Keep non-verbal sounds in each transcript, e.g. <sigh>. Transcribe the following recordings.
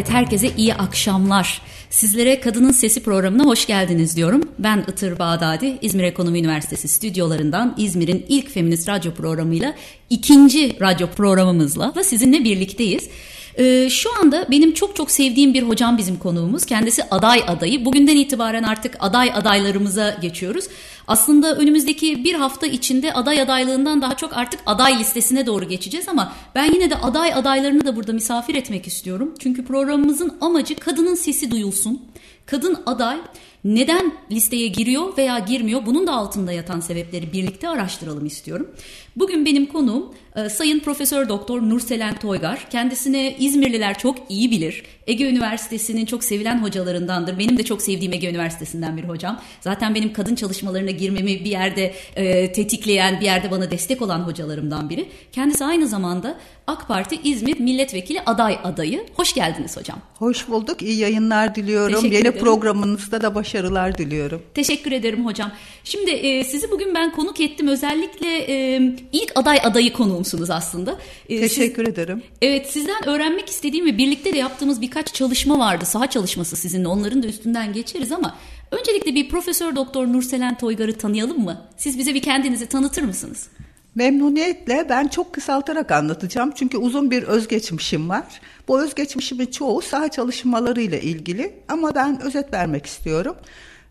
Evet, herkese iyi akşamlar. Sizlere Kadının Sesi programına hoş geldiniz diyorum. Ben Itır Bağdadi, İzmir Ekonomi Üniversitesi stüdyolarından İzmir'in ilk feminist radyo programıyla ikinci radyo programımızla da sizinle birlikteyiz. Ee, şu anda benim çok çok sevdiğim bir hocam bizim konuğumuz. Kendisi aday adayı. Bugünden itibaren artık aday adaylarımıza geçiyoruz. Aslında önümüzdeki bir hafta içinde aday adaylığından daha çok artık aday listesine doğru geçeceğiz ama ben yine de aday adaylarını da burada misafir etmek istiyorum. Çünkü programımızın amacı kadının sesi duyulsun. Kadın aday neden listeye giriyor veya girmiyor bunun da altında yatan sebepleri birlikte araştıralım istiyorum. Bugün benim konuğum e, Sayın Profesör Doktor Nurselen Toygar. Kendisine İzmirliler çok iyi bilir. Ege Üniversitesi'nin çok sevilen hocalarındandır. Benim de çok sevdiğim Ege Üniversitesi'nden bir hocam. Zaten benim kadın çalışmalarına girmemi bir yerde e, tetikleyen, bir yerde bana destek olan hocalarımdan biri. Kendisi aynı zamanda AK Parti İzmir Milletvekili aday adayı. Hoş geldiniz hocam. Hoş bulduk. İyi yayınlar diliyorum. Teşekkür Yeni ederim. programınızda da başarılar diliyorum. Teşekkür ederim hocam. Şimdi e, sizi bugün ben konuk ettim. Özellikle e, ilk aday adayı konuğumsunuz aslında. E, siz- Teşekkür ederim. Evet sizden öğrenmek istediğim ve birlikte de yaptığımız birkaç çalışma vardı. Saha çalışması sizinle onların da üstünden geçeriz ama öncelikle bir Profesör Doktor Nurselen Toygar'ı tanıyalım mı? Siz bize bir kendinizi tanıtır mısınız? Memnuniyetle ben çok kısaltarak anlatacağım çünkü uzun bir özgeçmişim var. Bu özgeçmişimin çoğu saha çalışmalarıyla ilgili ama ben özet vermek istiyorum.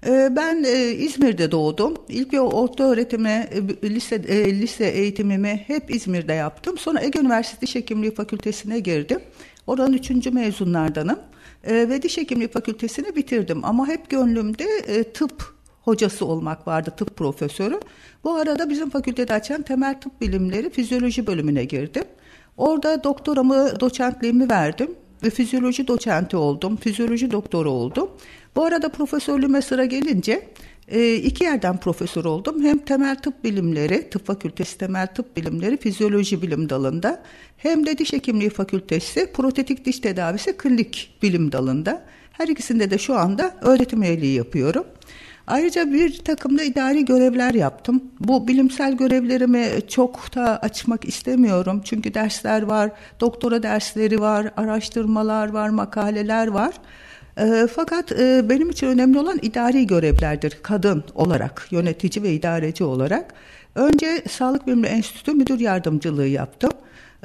Ee, Ben e, İzmir'de doğdum. İlk orta öğretimi, e, lise, e, lise eğitimimi hep İzmir'de yaptım. Sonra Ege Üniversitesi Diş Hekimliği Fakültesine girdim. Oranın üçüncü mezunlardanım. E, Ve Diş Hekimliği Fakültesini bitirdim. Ama hep gönlümde tıp hocası olmak vardı, tıp profesörü. Bu arada bizim fakültede açan temel tıp bilimleri fizyoloji bölümüne girdim. Orada doktoramı, doçentliğimi verdim ve fizyoloji doçenti oldum, fizyoloji doktoru oldum. Bu arada profesörlüğüme sıra gelince e, iki yerden profesör oldum. Hem temel tıp bilimleri, tıp fakültesi temel tıp bilimleri, fizyoloji bilim dalında hem de diş hekimliği fakültesi, protetik diş tedavisi klinik bilim dalında. Her ikisinde de şu anda öğretim üyeliği yapıyorum. Ayrıca bir takımda idari görevler yaptım. Bu bilimsel görevlerimi çok da açmak istemiyorum. Çünkü dersler var, doktora dersleri var, araştırmalar var, makaleler var. E, fakat e, benim için önemli olan idari görevlerdir kadın olarak, yönetici ve idareci olarak. Önce Sağlık Bilimleri Enstitüsü müdür yardımcılığı yaptım.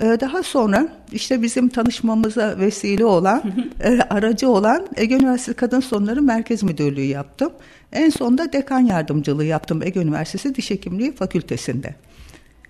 E, Daha sonra işte bizim tanışmamıza vesile olan, e, aracı olan Ege Üniversitesi Kadın Sorunları Merkez Müdürlüğü yaptım. En sonunda dekan yardımcılığı yaptım Ege Üniversitesi Diş Hekimliği Fakültesinde.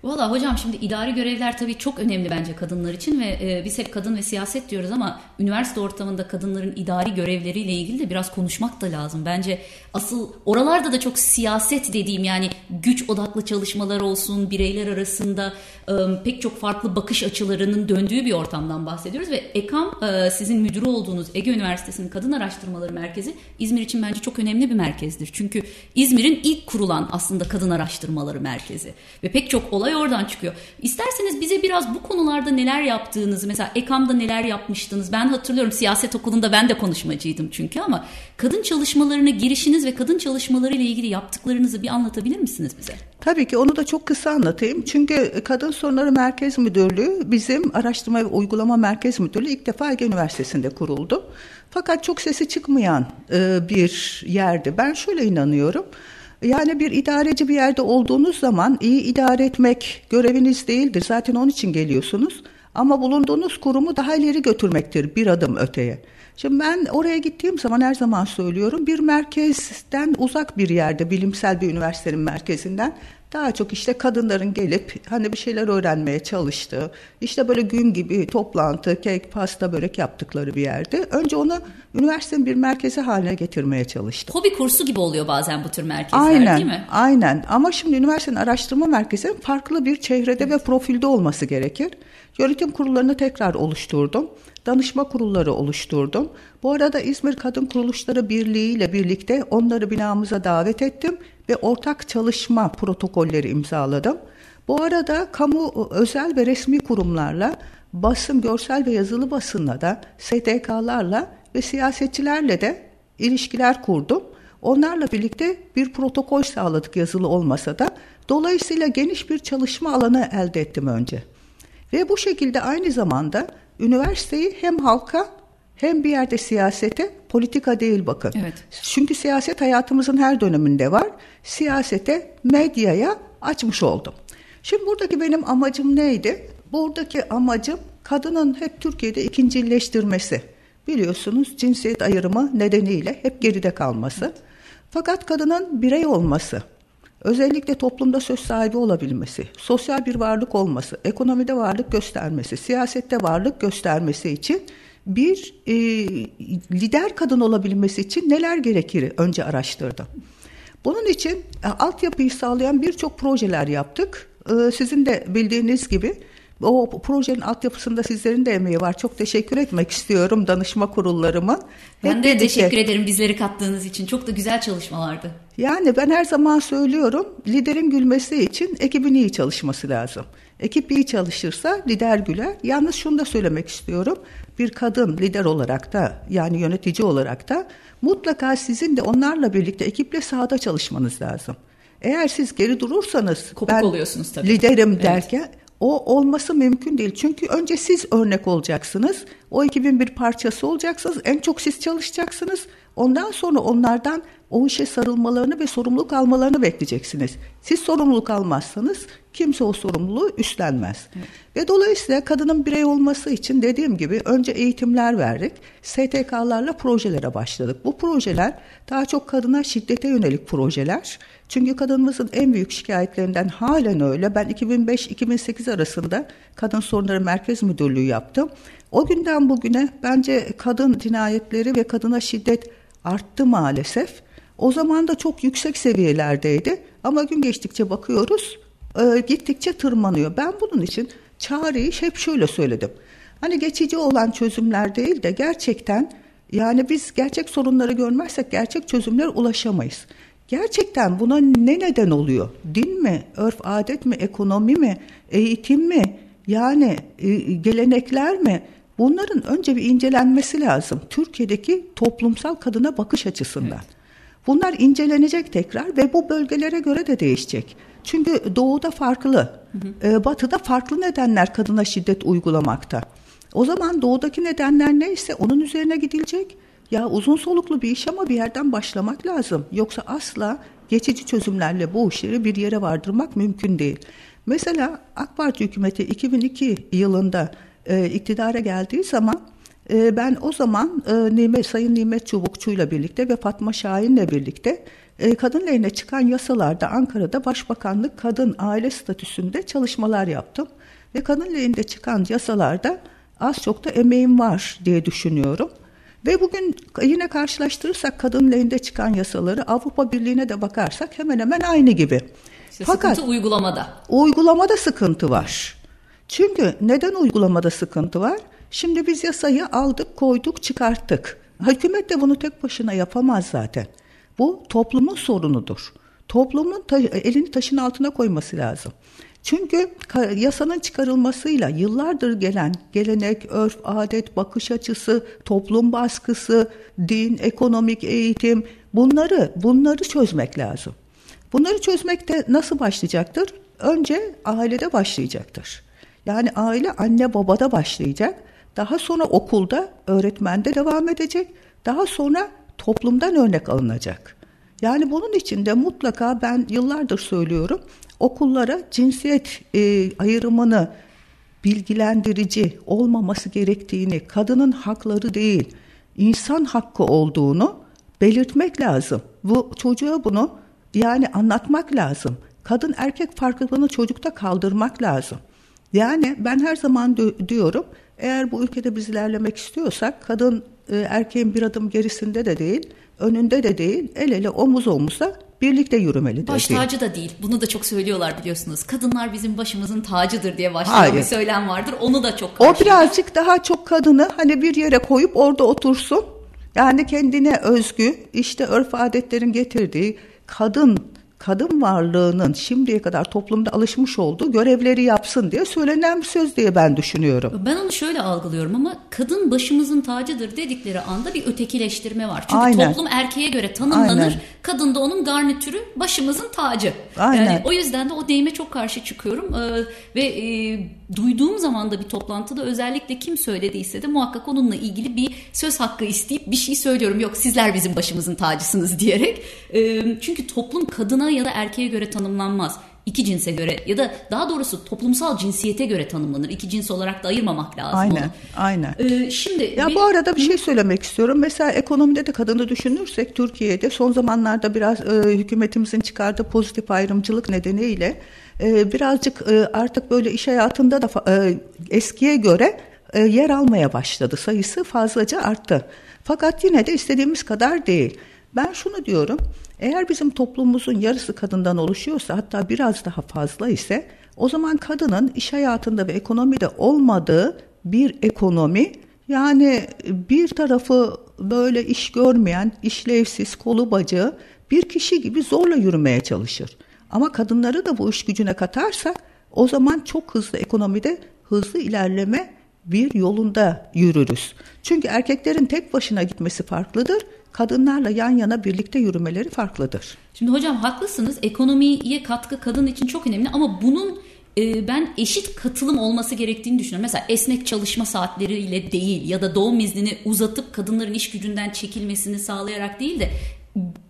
Valla hocam şimdi idari görevler tabii çok önemli bence kadınlar için ve e, biz hep kadın ve siyaset diyoruz ama üniversite ortamında kadınların idari görevleriyle ilgili de biraz konuşmak da lazım. Bence asıl oralarda da çok siyaset dediğim yani güç odaklı çalışmalar olsun, bireyler arasında e, pek çok farklı bakış açılarının döndüğü bir ortamdan bahsediyoruz ve EKAM e, sizin müdürü olduğunuz Ege Üniversitesi'nin Kadın Araştırmaları Merkezi İzmir için bence çok önemli bir merkezdir. Çünkü İzmir'in ilk kurulan aslında kadın araştırmaları merkezi ve pek çok olay oradan çıkıyor. İsterseniz bize biraz bu konularda neler yaptığınızı mesela EKAM'da neler yapmıştınız ben hatırlıyorum siyaset okulunda ben de konuşmacıydım çünkü ama kadın çalışmalarına girişiniz ve kadın çalışmaları ile ilgili yaptıklarınızı bir anlatabilir misiniz bize? Tabii ki onu da çok kısa anlatayım. Çünkü Kadın Sorunları Merkez Müdürlüğü bizim Araştırma ve Uygulama Merkez Müdürlüğü ilk defa Ege Üniversitesi'nde kuruldu. Fakat çok sesi çıkmayan e, bir yerdi. Ben şöyle inanıyorum. Yani bir idareci bir yerde olduğunuz zaman iyi idare etmek göreviniz değildir. Zaten onun için geliyorsunuz. Ama bulunduğunuz kurumu daha ileri götürmektir bir adım öteye. Şimdi ben oraya gittiğim zaman her zaman söylüyorum bir merkezden uzak bir yerde bilimsel bir üniversitenin merkezinden daha çok işte kadınların gelip hani bir şeyler öğrenmeye çalıştığı, işte böyle gün gibi toplantı, kek, pasta, börek yaptıkları bir yerde. Önce onu üniversitenin bir merkezi haline getirmeye çalıştım. Hobi kursu gibi oluyor bazen bu tür merkezler Aynen, değil mi? aynen. Ama şimdi üniversitenin araştırma merkezinin farklı bir çehrede ve profilde olması gerekir. Yönetim kurullarını tekrar oluşturdum. Danışma kurulları oluşturdum. Bu arada İzmir Kadın Kuruluşları Birliği ile birlikte onları binamıza davet ettim ve ortak çalışma protokolleri imzaladım. Bu arada kamu, özel ve resmi kurumlarla, basın, görsel ve yazılı basınla da, STK'larla ve siyasetçilerle de ilişkiler kurdum. Onlarla birlikte bir protokol sağladık yazılı olmasa da. Dolayısıyla geniş bir çalışma alanı elde ettim önce. Ve bu şekilde aynı zamanda üniversiteyi hem halka hem bir yerde siyasete, politika değil bakın. Evet. Çünkü siyaset hayatımızın her döneminde var. Siyasete, medyaya açmış oldum. Şimdi buradaki benim amacım neydi? Buradaki amacım kadının hep Türkiye'de ikincileştirmesi. Biliyorsunuz cinsiyet ayrımı nedeniyle hep geride kalması. Fakat kadının birey olması, özellikle toplumda söz sahibi olabilmesi, sosyal bir varlık olması, ekonomide varlık göstermesi, siyasette varlık göstermesi için bir e, lider kadın olabilmesi için neler gerekir önce araştırdım. Bunun için e, altyapıyı sağlayan birçok projeler yaptık. E, sizin de bildiğiniz gibi o projenin altyapısında sizlerin de emeği var. Çok teşekkür etmek istiyorum danışma kurullarıma. Ben Hep de birlikte. teşekkür ederim bizleri kattığınız için. Çok da güzel çalışmalardı. Yani ben her zaman söylüyorum liderin gülmesi için ekibin iyi çalışması lazım. Ekip iyi çalışırsa lider güler. Yalnız şunu da söylemek istiyorum. Bir kadın lider olarak da yani yönetici olarak da mutlaka sizin de onlarla birlikte ekiple sahada çalışmanız lazım. Eğer siz geri durursanız Kopuk ben oluyorsunuz tabii. liderim evet. derken o olması mümkün değil. Çünkü önce siz örnek olacaksınız. O ekibin bir parçası olacaksınız. En çok siz çalışacaksınız. Ondan sonra onlardan o işe sarılmalarını ve sorumluluk almalarını bekleyeceksiniz. Siz sorumluluk almazsanız kimse o sorumluluğu üstlenmez. Evet. Ve dolayısıyla kadının birey olması için dediğim gibi önce eğitimler verdik. STK'larla projelere başladık. Bu projeler daha çok kadına şiddete yönelik projeler. Çünkü kadınımızın en büyük şikayetlerinden halen öyle. Ben 2005-2008 arasında Kadın Sorunları Merkez Müdürlüğü yaptım. O günden bugüne bence kadın cinayetleri ve kadına şiddet arttı maalesef. O zaman da çok yüksek seviyelerdeydi ama gün geçtikçe bakıyoruz e, gittikçe tırmanıyor. Ben bunun için çareyi hep şöyle söyledim. Hani geçici olan çözümler değil de gerçekten yani biz gerçek sorunları görmezsek gerçek çözümler ulaşamayız. Gerçekten buna ne neden oluyor? Din mi, örf adet mi, ekonomi mi, eğitim mi, yani e, gelenekler mi? Bunların önce bir incelenmesi lazım. Türkiye'deki toplumsal kadına bakış açısından. Evet. Bunlar incelenecek tekrar ve bu bölgelere göre de değişecek. Çünkü doğuda farklı, hı hı. E, batıda farklı nedenler kadına şiddet uygulamakta. O zaman doğudaki nedenler neyse onun üzerine gidilecek. Ya uzun soluklu bir iş ama bir yerden başlamak lazım. Yoksa asla geçici çözümlerle bu işleri bir yere vardırmak mümkün değil. Mesela AK Parti hükümeti 2002 yılında e, iktidara geldiği zaman e, ben o zaman e, Nimet, Sayın Nimet Çubukçu'yla birlikte ve Fatma Şahin'le birlikte e, kadın lehine çıkan yasalarda Ankara'da Başbakanlık kadın aile statüsünde çalışmalar yaptım. Ve kadın lehinde çıkan yasalarda az çok da emeğim var diye düşünüyorum. Ve bugün yine karşılaştırırsak kadın lehinde çıkan yasaları Avrupa Birliği'ne de bakarsak hemen hemen aynı gibi. İşte Fakat sıkıntı uygulamada. Uygulamada sıkıntı var. Çünkü neden uygulamada sıkıntı var? Şimdi biz yasayı aldık, koyduk, çıkarttık. Hükümet de bunu tek başına yapamaz zaten. Bu toplumun sorunudur. Toplumun ta- elini taşın altına koyması lazım. Çünkü yasanın çıkarılmasıyla yıllardır gelen gelenek, örf, adet, bakış açısı, toplum baskısı, din, ekonomik eğitim bunları bunları çözmek lazım. Bunları çözmekte nasıl başlayacaktır? Önce ailede başlayacaktır. Yani aile anne babada başlayacak. Daha sonra okulda, öğretmende devam edecek. Daha sonra toplumdan örnek alınacak. Yani bunun için de mutlaka ben yıllardır söylüyorum okullara cinsiyet e, ayrımını bilgilendirici olmaması gerektiğini, kadının hakları değil, insan hakkı olduğunu belirtmek lazım. Bu çocuğa bunu yani anlatmak lazım. Kadın erkek farklılığını çocukta kaldırmak lazım. Yani ben her zaman diyorum eğer bu ülkede biz ilerlemek istiyorsak kadın e, erkeğin bir adım gerisinde de değil, önünde de değil, el ele omuz omuza birlikte yürümelidir. Baş tacı da değil. Bunu da çok söylüyorlar biliyorsunuz. Kadınlar bizim başımızın tacıdır diye başlayan Hayır. bir söylem vardır. Onu da çok O birazcık daha çok kadını hani bir yere koyup orada otursun. Yani kendine özgü işte örf adetlerin getirdiği kadın kadın varlığının şimdiye kadar toplumda alışmış olduğu görevleri yapsın diye söylenen bir söz diye ben düşünüyorum. Ben onu şöyle algılıyorum ama kadın başımızın tacıdır dedikleri anda bir ötekileştirme var. Çünkü Aynen. toplum erkeğe göre tanımlanır. Aynen. Kadın da onun garnitürü başımızın tacı. Aynen. Yani o yüzden de o deyime çok karşı çıkıyorum. Ee, ve e, duyduğum zaman da bir toplantıda özellikle kim söylediyse de muhakkak onunla ilgili bir söz hakkı isteyip bir şey söylüyorum. Yok sizler bizim başımızın tacısınız diyerek. E, çünkü toplum kadına ya da erkeğe göre tanımlanmaz iki cinse göre ya da daha doğrusu toplumsal cinsiyete göre tanımlanır. İki cins olarak da ayırmamak lazım. Aynen, onu. aynen. Ee, şimdi ya bir... bu arada bir şey söylemek istiyorum. Mesela ekonomide de kadını düşünürsek Türkiye'de son zamanlarda biraz e, hükümetimizin çıkardığı pozitif ayrımcılık nedeniyle e, birazcık e, artık böyle iş hayatında da e, eskiye göre e, yer almaya başladı. Sayısı fazlaca arttı. Fakat yine de istediğimiz kadar değil. Ben şunu diyorum. Eğer bizim toplumumuzun yarısı kadından oluşuyorsa hatta biraz daha fazla ise o zaman kadının iş hayatında ve ekonomide olmadığı bir ekonomi yani bir tarafı böyle iş görmeyen, işlevsiz, kolu bacağı bir kişi gibi zorla yürümeye çalışır. Ama kadınları da bu iş gücüne katarsak o zaman çok hızlı ekonomide hızlı ilerleme bir yolunda yürürüz. Çünkü erkeklerin tek başına gitmesi farklıdır kadınlarla yan yana birlikte yürümeleri farklıdır. Şimdi hocam haklısınız. Ekonomiye katkı kadın için çok önemli ama bunun e, ben eşit katılım olması gerektiğini düşünüyorum. Mesela esnek çalışma saatleriyle değil ya da doğum iznini uzatıp kadınların iş gücünden çekilmesini sağlayarak değil de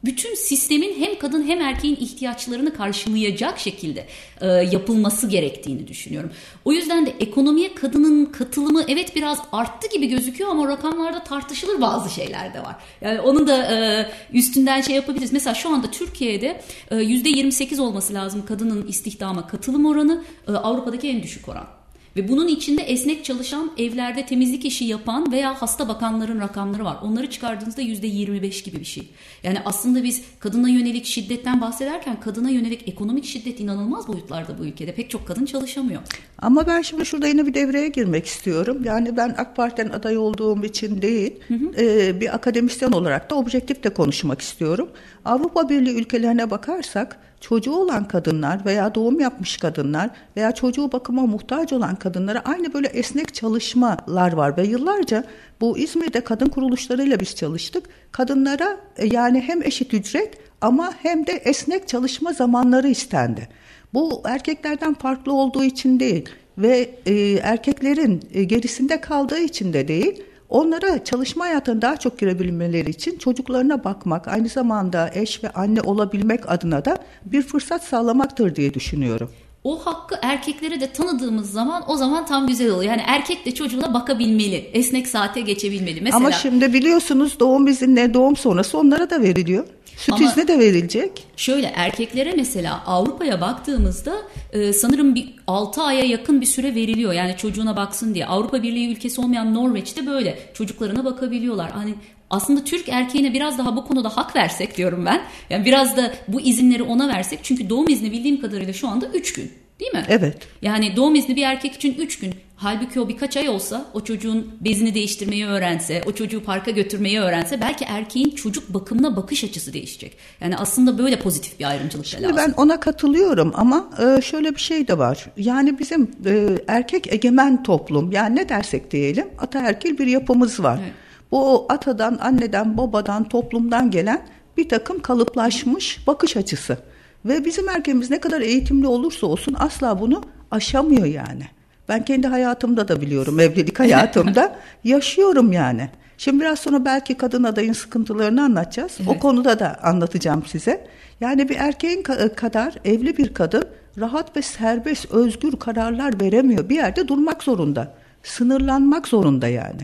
bütün sistemin hem kadın hem erkeğin ihtiyaçlarını karşılayacak şekilde e, yapılması gerektiğini düşünüyorum. O yüzden de ekonomiye kadının katılımı evet biraz arttı gibi gözüküyor ama rakamlarda tartışılır bazı şeyler de var. Yani onu da e, üstünden şey yapabiliriz. Mesela şu anda Türkiye'de e, %28 olması lazım kadının istihdama katılım oranı e, Avrupa'daki en düşük oran. Ve bunun içinde esnek çalışan, evlerde temizlik işi yapan veya hasta bakanların rakamları var. Onları çıkardığınızda %25 gibi bir şey. Yani aslında biz kadına yönelik şiddetten bahsederken kadına yönelik ekonomik şiddet inanılmaz boyutlarda bu ülkede. Pek çok kadın çalışamıyor. Ama ben şimdi şurada yine bir devreye girmek istiyorum. Yani ben AK Parti'den aday olduğum için değil, hı hı. E, bir akademisyen olarak da objektif de konuşmak istiyorum. Avrupa Birliği ülkelerine bakarsak çocuğu olan kadınlar veya doğum yapmış kadınlar veya çocuğu bakıma muhtaç olan kadınlara aynı böyle esnek çalışmalar var ve yıllarca bu İzmir'de kadın kuruluşlarıyla biz çalıştık. Kadınlara e, yani hem eşit ücret ama hem de esnek çalışma zamanları istendi. Bu erkeklerden farklı olduğu için değil ve e, erkeklerin e, gerisinde kaldığı için de değil Onlara çalışma hayatına daha çok girebilmeleri için çocuklarına bakmak, aynı zamanda eş ve anne olabilmek adına da bir fırsat sağlamaktır diye düşünüyorum o hakkı erkeklere de tanıdığımız zaman o zaman tam güzel oluyor. Yani erkek de çocuğuna bakabilmeli. Esnek saate geçebilmeli. Mesela, Ama şimdi biliyorsunuz doğum izinleri doğum sonrası onlara da veriliyor. Süt izni de verilecek. Şöyle erkeklere mesela Avrupa'ya baktığımızda e, sanırım bir 6 aya yakın bir süre veriliyor. Yani çocuğuna baksın diye. Avrupa Birliği ülkesi olmayan Norveç'te böyle. Çocuklarına bakabiliyorlar. Hani aslında Türk erkeğine biraz daha bu konuda hak versek diyorum ben. Yani biraz da bu izinleri ona versek. Çünkü doğum izni bildiğim kadarıyla şu anda 3 gün. Değil mi? Evet. Yani doğum izni bir erkek için 3 gün. Halbuki o birkaç ay olsa o çocuğun bezini değiştirmeyi öğrense, o çocuğu parka götürmeyi öğrense belki erkeğin çocuk bakımına bakış açısı değişecek. Yani aslında böyle pozitif bir ayrımcılık Şimdi lazım. ben ona katılıyorum ama e, şöyle bir şey de var. Yani bizim e, erkek egemen toplum yani ne dersek diyelim ataerkil bir yapımız var. Evet. Bu atadan, anneden, babadan, toplumdan gelen bir takım kalıplaşmış bakış açısı. Ve bizim erkeğimiz ne kadar eğitimli olursa olsun asla bunu aşamıyor yani. Ben kendi hayatımda da biliyorum, evlilik hayatımda <laughs> yaşıyorum yani. Şimdi biraz sonra belki kadın adayın sıkıntılarını anlatacağız. Evet. O konuda da anlatacağım size. Yani bir erkeğin kadar evli bir kadın rahat ve serbest, özgür kararlar veremiyor. Bir yerde durmak zorunda. Sınırlanmak zorunda yani.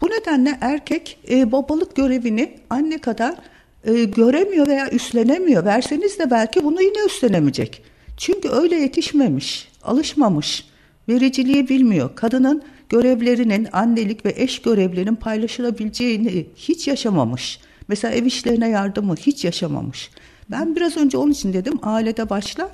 Bu nedenle erkek e, babalık görevini anne kadar e, göremiyor veya üstlenemiyor. Verseniz de belki bunu yine üstlenemeyecek. Çünkü öyle yetişmemiş, alışmamış, vericiliği bilmiyor. Kadının görevlerinin, annelik ve eş görevlerinin paylaşılabileceğini hiç yaşamamış. Mesela ev işlerine yardımı hiç yaşamamış. Ben biraz önce onun için dedim ailede başlar,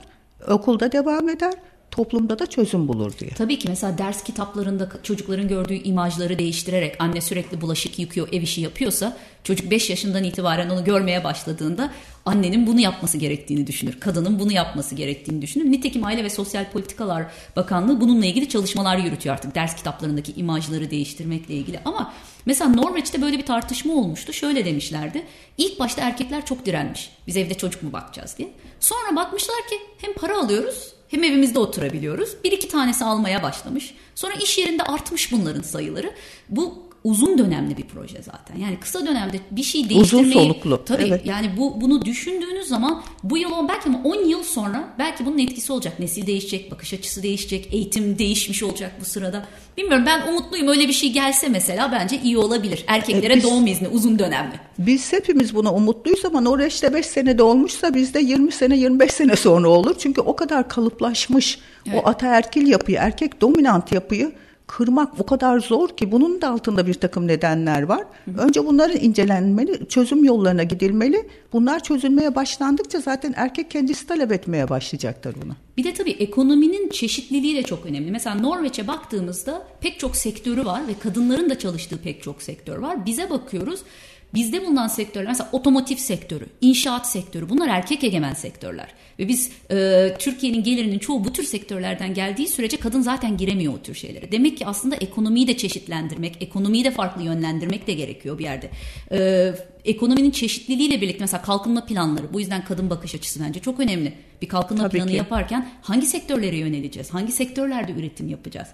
okulda devam eder, toplumda da çözüm bulur diye. Tabii ki mesela ders kitaplarında çocukların gördüğü imajları değiştirerek anne sürekli bulaşık yıkıyor, ev işi yapıyorsa çocuk 5 yaşından itibaren onu görmeye başladığında annenin bunu yapması gerektiğini düşünür. Kadının bunu yapması gerektiğini düşünür. Nitekim Aile ve Sosyal Politikalar Bakanlığı bununla ilgili çalışmalar yürütüyor artık ders kitaplarındaki imajları değiştirmekle ilgili. Ama mesela Norveç'te böyle bir tartışma olmuştu. Şöyle demişlerdi. İlk başta erkekler çok direnmiş. Biz evde çocuk mu bakacağız diye. Sonra bakmışlar ki hem para alıyoruz Hem evimizde oturabiliyoruz. Bir iki tanesi almaya başlamış. Sonra iş yerinde artmış bunların sayıları. Bu uzun dönemli bir proje zaten. Yani kısa dönemde bir şey değiştirmeyi... Uzun soluklu. Tabii evet. yani bu bunu düşündüğünüz zaman bu yıl on belki ama 10 yıl sonra belki bunun etkisi olacak. Nesil değişecek, bakış açısı değişecek, eğitim değişmiş olacak bu sırada. Bilmiyorum ben umutluyum öyle bir şey gelse mesela bence iyi olabilir. Erkeklere e biz, doğum izni uzun dönemli. Biz hepimiz buna umutluyuz ama Norveç'te 5 senede olmuşsa bizde 20 sene 25 sene sonra olur. Çünkü o kadar kalıplaşmış evet. o ataerkil yapıyı, erkek dominant yapıyı kırmak o kadar zor ki bunun da altında bir takım nedenler var. Hı. Önce bunların incelenmeli, çözüm yollarına gidilmeli. Bunlar çözülmeye başlandıkça zaten erkek kendisi talep etmeye başlayacaktır bunu. Bir de tabii ekonominin çeşitliliği de çok önemli. Mesela Norveç'e baktığımızda pek çok sektörü var ve kadınların da çalıştığı pek çok sektör var. Bize bakıyoruz Bizde bulunan sektörler mesela otomotiv sektörü, inşaat sektörü bunlar erkek egemen sektörler. Ve biz e, Türkiye'nin gelirinin çoğu bu tür sektörlerden geldiği sürece kadın zaten giremiyor o tür şeylere. Demek ki aslında ekonomiyi de çeşitlendirmek, ekonomiyi de farklı yönlendirmek de gerekiyor bir yerde. E, ekonominin çeşitliliğiyle birlikte mesela kalkınma planları bu yüzden kadın bakış açısı bence çok önemli. Bir kalkınma Tabii planı ki. yaparken hangi sektörlere yöneleceğiz? Hangi sektörlerde üretim yapacağız?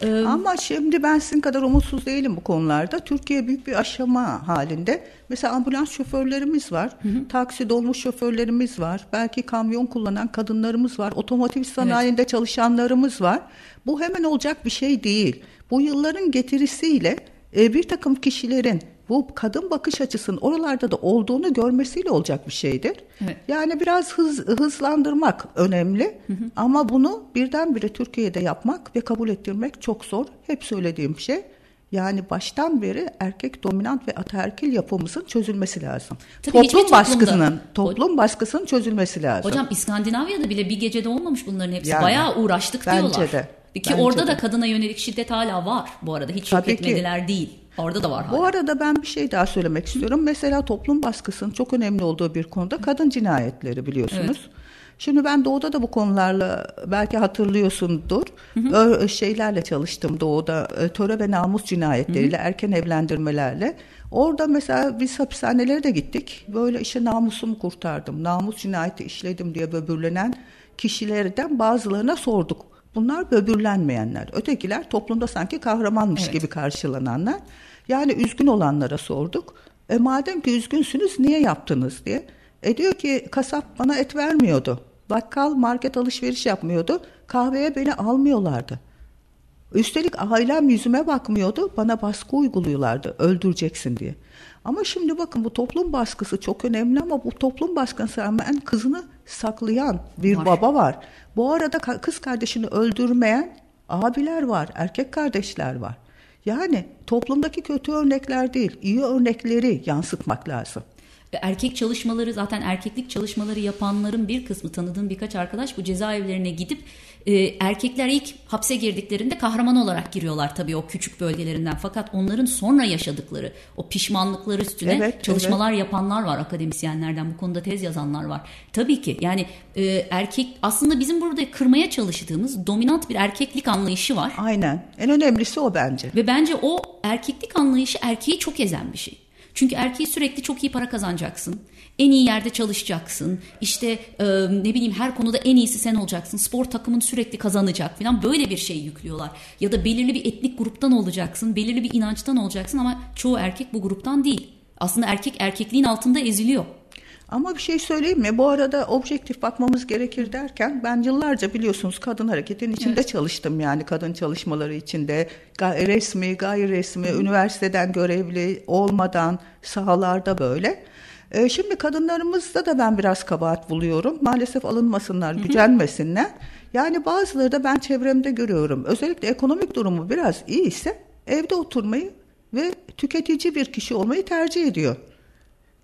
Ee, Ama şimdi ben sizin kadar umutsuz değilim bu konularda. Türkiye büyük bir aşama halinde. Mesela ambulans şoförlerimiz var, hı hı. taksi dolmuş şoförlerimiz var, belki kamyon kullanan kadınlarımız var, otomotiv sanayinde evet. çalışanlarımız var. Bu hemen olacak bir şey değil. Bu yılların getirisiyle e, bir takım kişilerin bu kadın bakış açısının oralarda da olduğunu görmesiyle olacak bir şeydir. Evet. Yani biraz hız hızlandırmak önemli hı hı. ama bunu birdenbire Türkiye'de yapmak ve kabul ettirmek çok zor. Hep söylediğim şey. Yani baştan beri erkek dominant ve ataerkil yapımızın çözülmesi lazım. Tabii toplum baskısının toplum baskısının çözülmesi lazım. Hocam İskandinavya'da bile bir gecede olmamış bunların hepsi. Yani, Bayağı uğraştık bence diyorlar. De. Ki bence orada de. da kadına yönelik şiddet hala var bu arada. Hiç Tabii yok etmediler ki. değil. Orada da var. Bu hala. arada ben bir şey daha söylemek istiyorum. Mesela toplum baskısının çok önemli olduğu bir konuda kadın cinayetleri biliyorsunuz. Evet. Şimdi ben doğuda da bu konularla belki hatırlıyorsundur. Hı hı. Şeylerle çalıştım doğuda. Töre ve namus cinayetleriyle, hı hı. erken evlendirmelerle. Orada mesela biz hapishanelere de gittik. Böyle işte namusumu kurtardım, namus cinayeti işledim diye böbürlenen kişilerden bazılarına sorduk. Bunlar böbürlenmeyenler. Ötekiler toplumda sanki kahramanmış evet. gibi karşılananlar. Yani üzgün olanlara sorduk. E madem ki üzgünsünüz niye yaptınız diye. E diyor ki kasap bana et vermiyordu. Bakkal market alışveriş yapmıyordu. Kahveye beni almıyorlardı. Üstelik ailem yüzüme bakmıyordu. Bana baskı uyguluyorlardı. Öldüreceksin diye. Ama şimdi bakın bu toplum baskısı çok önemli ama bu toplum baskısına rağmen kızını saklayan bir var. baba var. Bu arada kız kardeşini öldürmeyen abiler var, erkek kardeşler var. Yani toplumdaki kötü örnekler değil, iyi örnekleri yansıtmak lazım erkek çalışmaları zaten erkeklik çalışmaları yapanların bir kısmı tanıdığım birkaç arkadaş bu cezaevlerine gidip e, erkekler ilk hapse girdiklerinde kahraman olarak giriyorlar tabii o küçük bölgelerinden fakat onların sonra yaşadıkları o pişmanlıklar üstüne evet, çalışmalar evet. yapanlar var akademisyenlerden bu konuda tez yazanlar var. Tabii ki yani e, erkek aslında bizim burada kırmaya çalıştığımız dominant bir erkeklik anlayışı var. Aynen en önemlisi o bence. Ve bence o erkeklik anlayışı erkeği çok ezen bir şey. Çünkü erkeği sürekli çok iyi para kazanacaksın. En iyi yerde çalışacaksın. İşte e, ne bileyim her konuda en iyisi sen olacaksın. Spor takımın sürekli kazanacak falan böyle bir şey yüklüyorlar. Ya da belirli bir etnik gruptan olacaksın. Belirli bir inançtan olacaksın ama çoğu erkek bu gruptan değil. Aslında erkek erkekliğin altında eziliyor. Ama bir şey söyleyeyim mi? Bu arada objektif bakmamız gerekir derken ben yıllarca biliyorsunuz kadın hareketin içinde evet. çalıştım yani kadın çalışmaları içinde resmi, gayri resmi, Hı. üniversiteden görevli olmadan sahalarda böyle. Ee, şimdi kadınlarımızda da ben biraz kabahat buluyorum. Maalesef alınmasınlar, gücenmesinler. Yani bazıları da ben çevremde görüyorum. Özellikle ekonomik durumu biraz iyi ise evde oturmayı ve tüketici bir kişi olmayı tercih ediyor.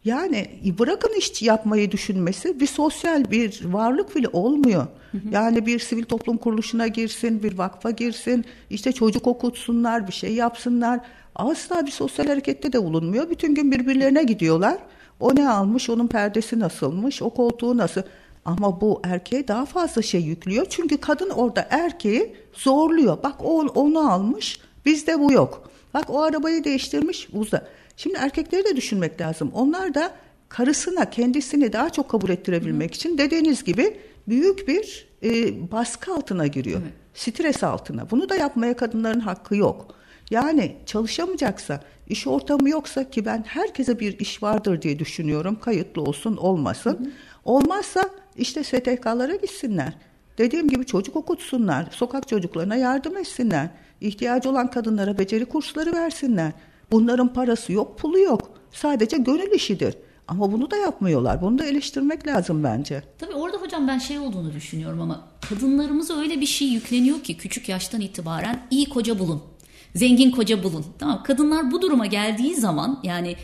Yani bırakın iş yapmayı düşünmesi bir sosyal bir varlık bile olmuyor. Hı hı. Yani bir sivil toplum kuruluşuna girsin, bir vakfa girsin, işte çocuk okutsunlar, bir şey yapsınlar. Asla bir sosyal harekette de bulunmuyor. Bütün gün birbirlerine gidiyorlar. O ne almış, onun perdesi nasılmış, o koltuğu nasıl. Ama bu erkeğe daha fazla şey yüklüyor. Çünkü kadın orada erkeği zorluyor. Bak o onu almış, bizde bu yok. Bak o arabayı değiştirmiş, buzda. Şimdi erkekleri de düşünmek lazım. Onlar da karısına kendisini daha çok kabul ettirebilmek Hı. için dediğiniz gibi büyük bir e, baskı altına giriyor. Evet. Stres altına. Bunu da yapmaya kadınların hakkı yok. Yani çalışamayacaksa, iş ortamı yoksa ki ben herkese bir iş vardır diye düşünüyorum. Kayıtlı olsun, olmasın. Hı. Olmazsa işte STK'lara gitsinler. Dediğim gibi çocuk okutsunlar, sokak çocuklarına yardım etsinler. İhtiyacı olan kadınlara beceri kursları versinler. Bunların parası yok, pulu yok. Sadece gönül işidir. Ama bunu da yapmıyorlar. Bunu da eleştirmek lazım bence. Tabii orada hocam ben şey olduğunu düşünüyorum ama kadınlarımıza öyle bir şey yükleniyor ki küçük yaştan itibaren iyi koca bulun. Zengin koca bulun. Tamam kadınlar bu duruma geldiği zaman yani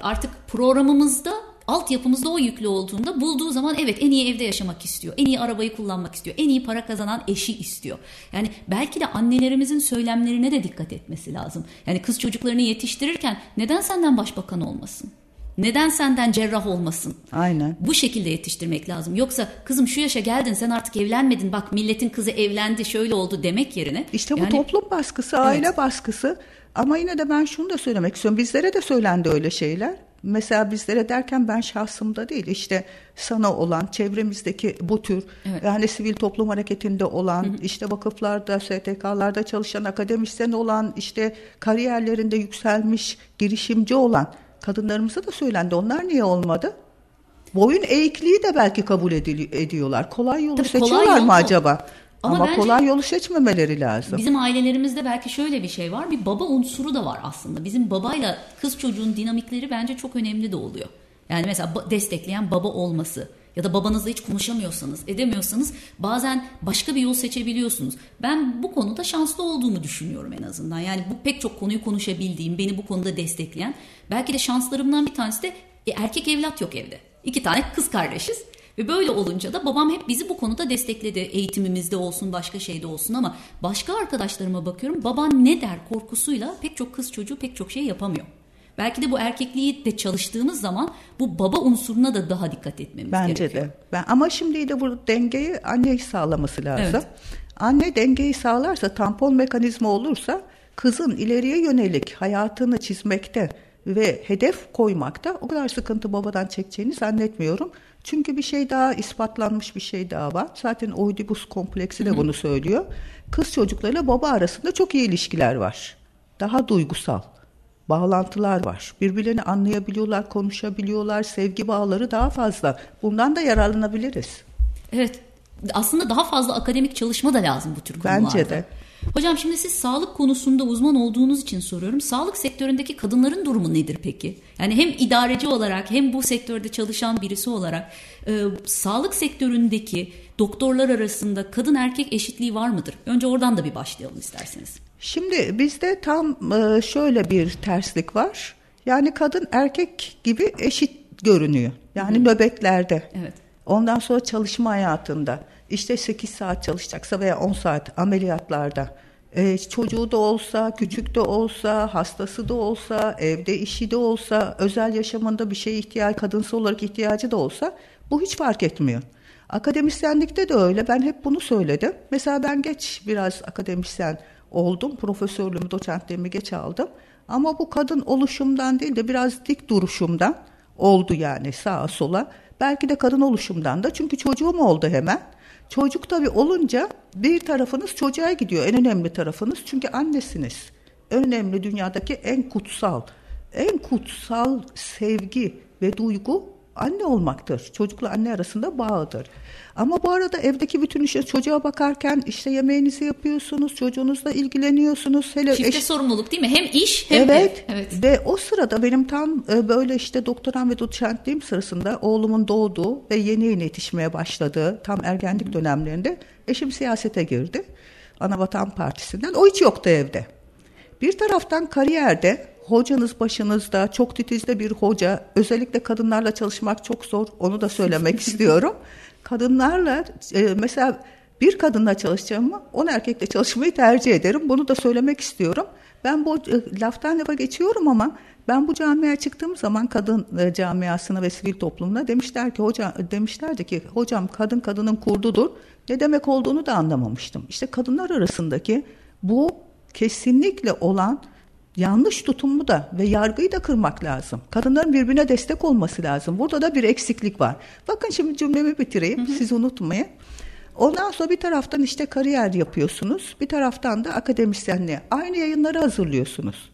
artık programımızda altyapımızda o yüklü olduğunda bulduğu zaman evet en iyi evde yaşamak istiyor. En iyi arabayı kullanmak istiyor. En iyi para kazanan eşi istiyor. Yani belki de annelerimizin söylemlerine de dikkat etmesi lazım. Yani kız çocuklarını yetiştirirken neden senden başbakan olmasın? Neden senden cerrah olmasın? Aynen. Bu şekilde yetiştirmek lazım. Yoksa kızım şu yaşa geldin sen artık evlenmedin bak milletin kızı evlendi şöyle oldu demek yerine. İşte bu yani, toplum baskısı, aile evet. baskısı. Ama yine de ben şunu da söylemek istiyorum. Bizlere de söylendi öyle şeyler. Mesela bizlere derken ben şahsımda değil işte sana olan çevremizdeki bu tür evet. yani sivil toplum hareketinde olan hı hı. işte vakıflarda STK'larda çalışan akademisyen olan işte kariyerlerinde yükselmiş girişimci olan kadınlarımıza da söylendi. Onlar niye olmadı? Boyun eğikliği de belki kabul edili- ediyorlar. Kolay yolu Tabii seçiyorlar kolay mı acaba? Ama, Ama kolay yolu seçmemeleri lazım. Bizim ailelerimizde belki şöyle bir şey var. Bir baba unsuru da var aslında. Bizim babayla kız çocuğun dinamikleri bence çok önemli de oluyor. Yani mesela destekleyen baba olması ya da babanızla hiç konuşamıyorsanız, edemiyorsanız bazen başka bir yol seçebiliyorsunuz. Ben bu konuda şanslı olduğumu düşünüyorum en azından. Yani bu pek çok konuyu konuşabildiğim, beni bu konuda destekleyen. Belki de şanslarımdan bir tanesi de e, erkek evlat yok evde. İki tane kız kardeşiz. Ve böyle olunca da babam hep bizi bu konuda destekledi. Eğitimimizde olsun başka şeyde olsun ama başka arkadaşlarıma bakıyorum baban ne der korkusuyla pek çok kız çocuğu pek çok şey yapamıyor. Belki de bu erkekliği de çalıştığımız zaman bu baba unsuruna da daha dikkat etmemiz Bence gerekiyor. Bence de. Ben, ama şimdi de bu dengeyi anne sağlaması lazım. Evet. Anne dengeyi sağlarsa tampon mekanizma olursa kızın ileriye yönelik hayatını çizmekte ve hedef koymakta o kadar sıkıntı babadan çekeceğini zannetmiyorum. Çünkü bir şey daha ispatlanmış bir şey daha var. Zaten Oedipus kompleksi de bunu söylüyor. Kız çocuklarıyla baba arasında çok iyi ilişkiler var. Daha duygusal bağlantılar var. Birbirlerini anlayabiliyorlar, konuşabiliyorlar, sevgi bağları daha fazla. Bundan da yararlanabiliriz. Evet. Aslında daha fazla akademik çalışma da lazım bu tür konularda. Bence de. Hocam şimdi siz sağlık konusunda uzman olduğunuz için soruyorum. Sağlık sektöründeki kadınların durumu nedir peki? Yani hem idareci olarak hem bu sektörde çalışan birisi olarak e, sağlık sektöründeki doktorlar arasında kadın erkek eşitliği var mıdır? Önce oradan da bir başlayalım isterseniz. Şimdi bizde tam e, şöyle bir terslik var. Yani kadın erkek gibi eşit görünüyor. Yani Hı. nöbetlerde. Evet. Ondan sonra çalışma hayatında işte 8 saat çalışacaksa veya 10 saat ameliyatlarda ee, çocuğu da olsa, küçük de olsa, hastası da olsa, evde işi de olsa, özel yaşamında bir şeye ihtiyaç, kadınsı olarak ihtiyacı da olsa bu hiç fark etmiyor. Akademisyenlikte de öyle. Ben hep bunu söyledim. Mesela ben geç biraz akademisyen oldum. Profesörlüğümü, doçentliğimi geç aldım. Ama bu kadın oluşumdan değil de biraz dik duruşumdan oldu yani sağa sola. Belki de kadın oluşumdan da çünkü çocuğum oldu hemen. Çocuk tabii olunca bir tarafınız çocuğa gidiyor en önemli tarafınız çünkü annesiniz. Önemli dünyadaki en kutsal, en kutsal sevgi ve duygu anne olmaktır. Çocukla anne arasında bağıdır. Ama bu arada evdeki bütün işe çocuğa bakarken işte yemeğinizi yapıyorsunuz, çocuğunuzla ilgileniyorsunuz. Hele Çifte eş... sorumluluk değil mi? Hem iş hem evet, ev. Evet. Ve o sırada benim tam e, böyle işte doktoram ve doçentliğim sırasında oğlumun doğduğu ve yeni yeni yetişmeye başladığı tam ergenlik dönemlerinde eşim siyasete girdi. Anavatan Partisi'nden. O hiç yoktu evde. Bir taraftan kariyerde hocanız başınızda çok titizde bir hoca özellikle kadınlarla çalışmak çok zor onu da söylemek <laughs> istiyorum. Kadınlarla e, mesela bir kadınla çalışacağımı on erkekle çalışmayı tercih ederim bunu da söylemek istiyorum. Ben bu e, laftan lafa geçiyorum ama ben bu camiaya çıktığım zaman kadın e, camiasına ve sivil toplumuna demişler ki hocam demişlerdi ki hocam kadın kadının kurdudur. Ne demek olduğunu da anlamamıştım. İşte kadınlar arasındaki bu kesinlikle olan yanlış tutumu da ve yargıyı da kırmak lazım. Kadınların birbirine destek olması lazım. Burada da bir eksiklik var. Bakın şimdi cümlemi bitireyim. Hı hı. Siz unutmayın. Ondan sonra bir taraftan işte kariyer yapıyorsunuz. Bir taraftan da akademisyenliğe. Aynı yayınları hazırlıyorsunuz.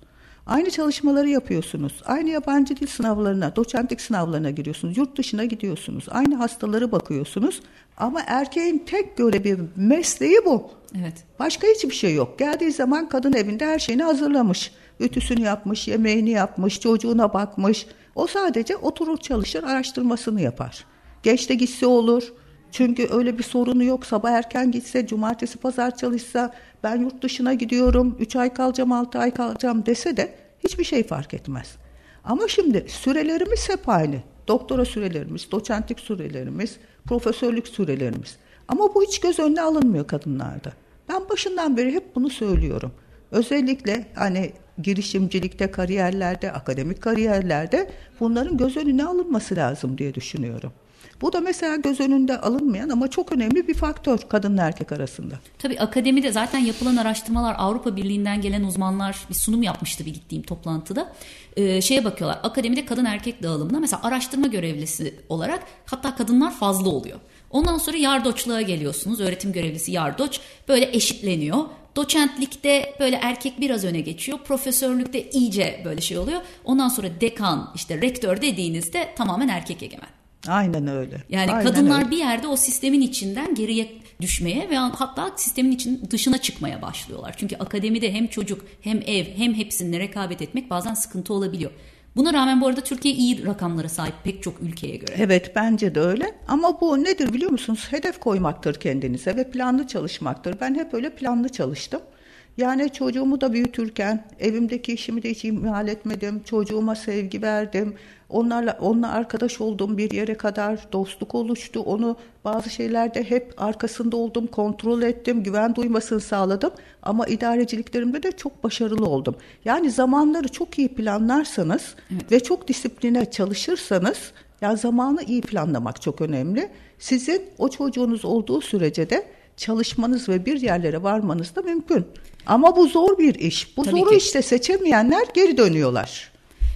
Aynı çalışmaları yapıyorsunuz. Aynı yabancı dil sınavlarına, doçentlik sınavlarına giriyorsunuz. Yurt dışına gidiyorsunuz. Aynı hastaları bakıyorsunuz. Ama erkeğin tek görevi, mesleği bu. Evet. Başka hiçbir şey yok. Geldiği zaman kadın evinde her şeyini hazırlamış. Ütüsünü yapmış, yemeğini yapmış, çocuğuna bakmış. O sadece oturur çalışır, araştırmasını yapar. Geç de gitse olur. Çünkü öyle bir sorunu yok. Sabah erken gitse, cumartesi pazar çalışsa, ben yurt dışına gidiyorum, 3 ay kalacağım, 6 ay kalacağım dese de hiçbir şey fark etmez. Ama şimdi sürelerimiz hep aynı. Doktora sürelerimiz, doçentlik sürelerimiz, profesörlük sürelerimiz. Ama bu hiç göz önüne alınmıyor kadınlarda. Ben başından beri hep bunu söylüyorum. Özellikle hani girişimcilikte, kariyerlerde, akademik kariyerlerde bunların göz önüne alınması lazım diye düşünüyorum. Bu da mesela göz önünde alınmayan ama çok önemli bir faktör kadınla erkek arasında. Tabii akademide zaten yapılan araştırmalar Avrupa Birliği'nden gelen uzmanlar bir sunum yapmıştı bir gittiğim toplantıda. Ee, şeye bakıyorlar akademide kadın erkek dağılımına mesela araştırma görevlisi olarak hatta kadınlar fazla oluyor. Ondan sonra yardoçluğa geliyorsunuz. Öğretim görevlisi yardoç böyle eşitleniyor. Doçentlikte böyle erkek biraz öne geçiyor. Profesörlükte iyice böyle şey oluyor. Ondan sonra dekan işte rektör dediğinizde tamamen erkek egemen. Aynen öyle. Yani Aynen kadınlar öyle. bir yerde o sistemin içinden geriye düşmeye ve hatta sistemin için dışına çıkmaya başlıyorlar. Çünkü akademide hem çocuk hem ev hem hepsinde rekabet etmek bazen sıkıntı olabiliyor. Buna rağmen bu arada Türkiye iyi rakamlara sahip pek çok ülkeye göre. Evet bence de öyle ama bu nedir biliyor musunuz? Hedef koymaktır kendinize ve planlı çalışmaktır. Ben hep öyle planlı çalıştım. Yani çocuğumu da büyütürken evimdeki işimi de hiç ihmal etmedim. Çocuğuma sevgi verdim. Onlarla onunla arkadaş olduğum bir yere kadar dostluk oluştu. Onu bazı şeylerde hep arkasında oldum, kontrol ettim, güven duymasını sağladım. Ama idareciliklerimde de çok başarılı oldum. Yani zamanları çok iyi planlarsanız Evet. ve çok disipline çalışırsanız ya zamanı iyi planlamak çok önemli. Sizin o çocuğunuz olduğu sürece de çalışmanız ve bir yerlere varmanız da mümkün. Ama bu zor bir iş. Bu Tabii zoru ki. işte seçemeyenler geri dönüyorlar.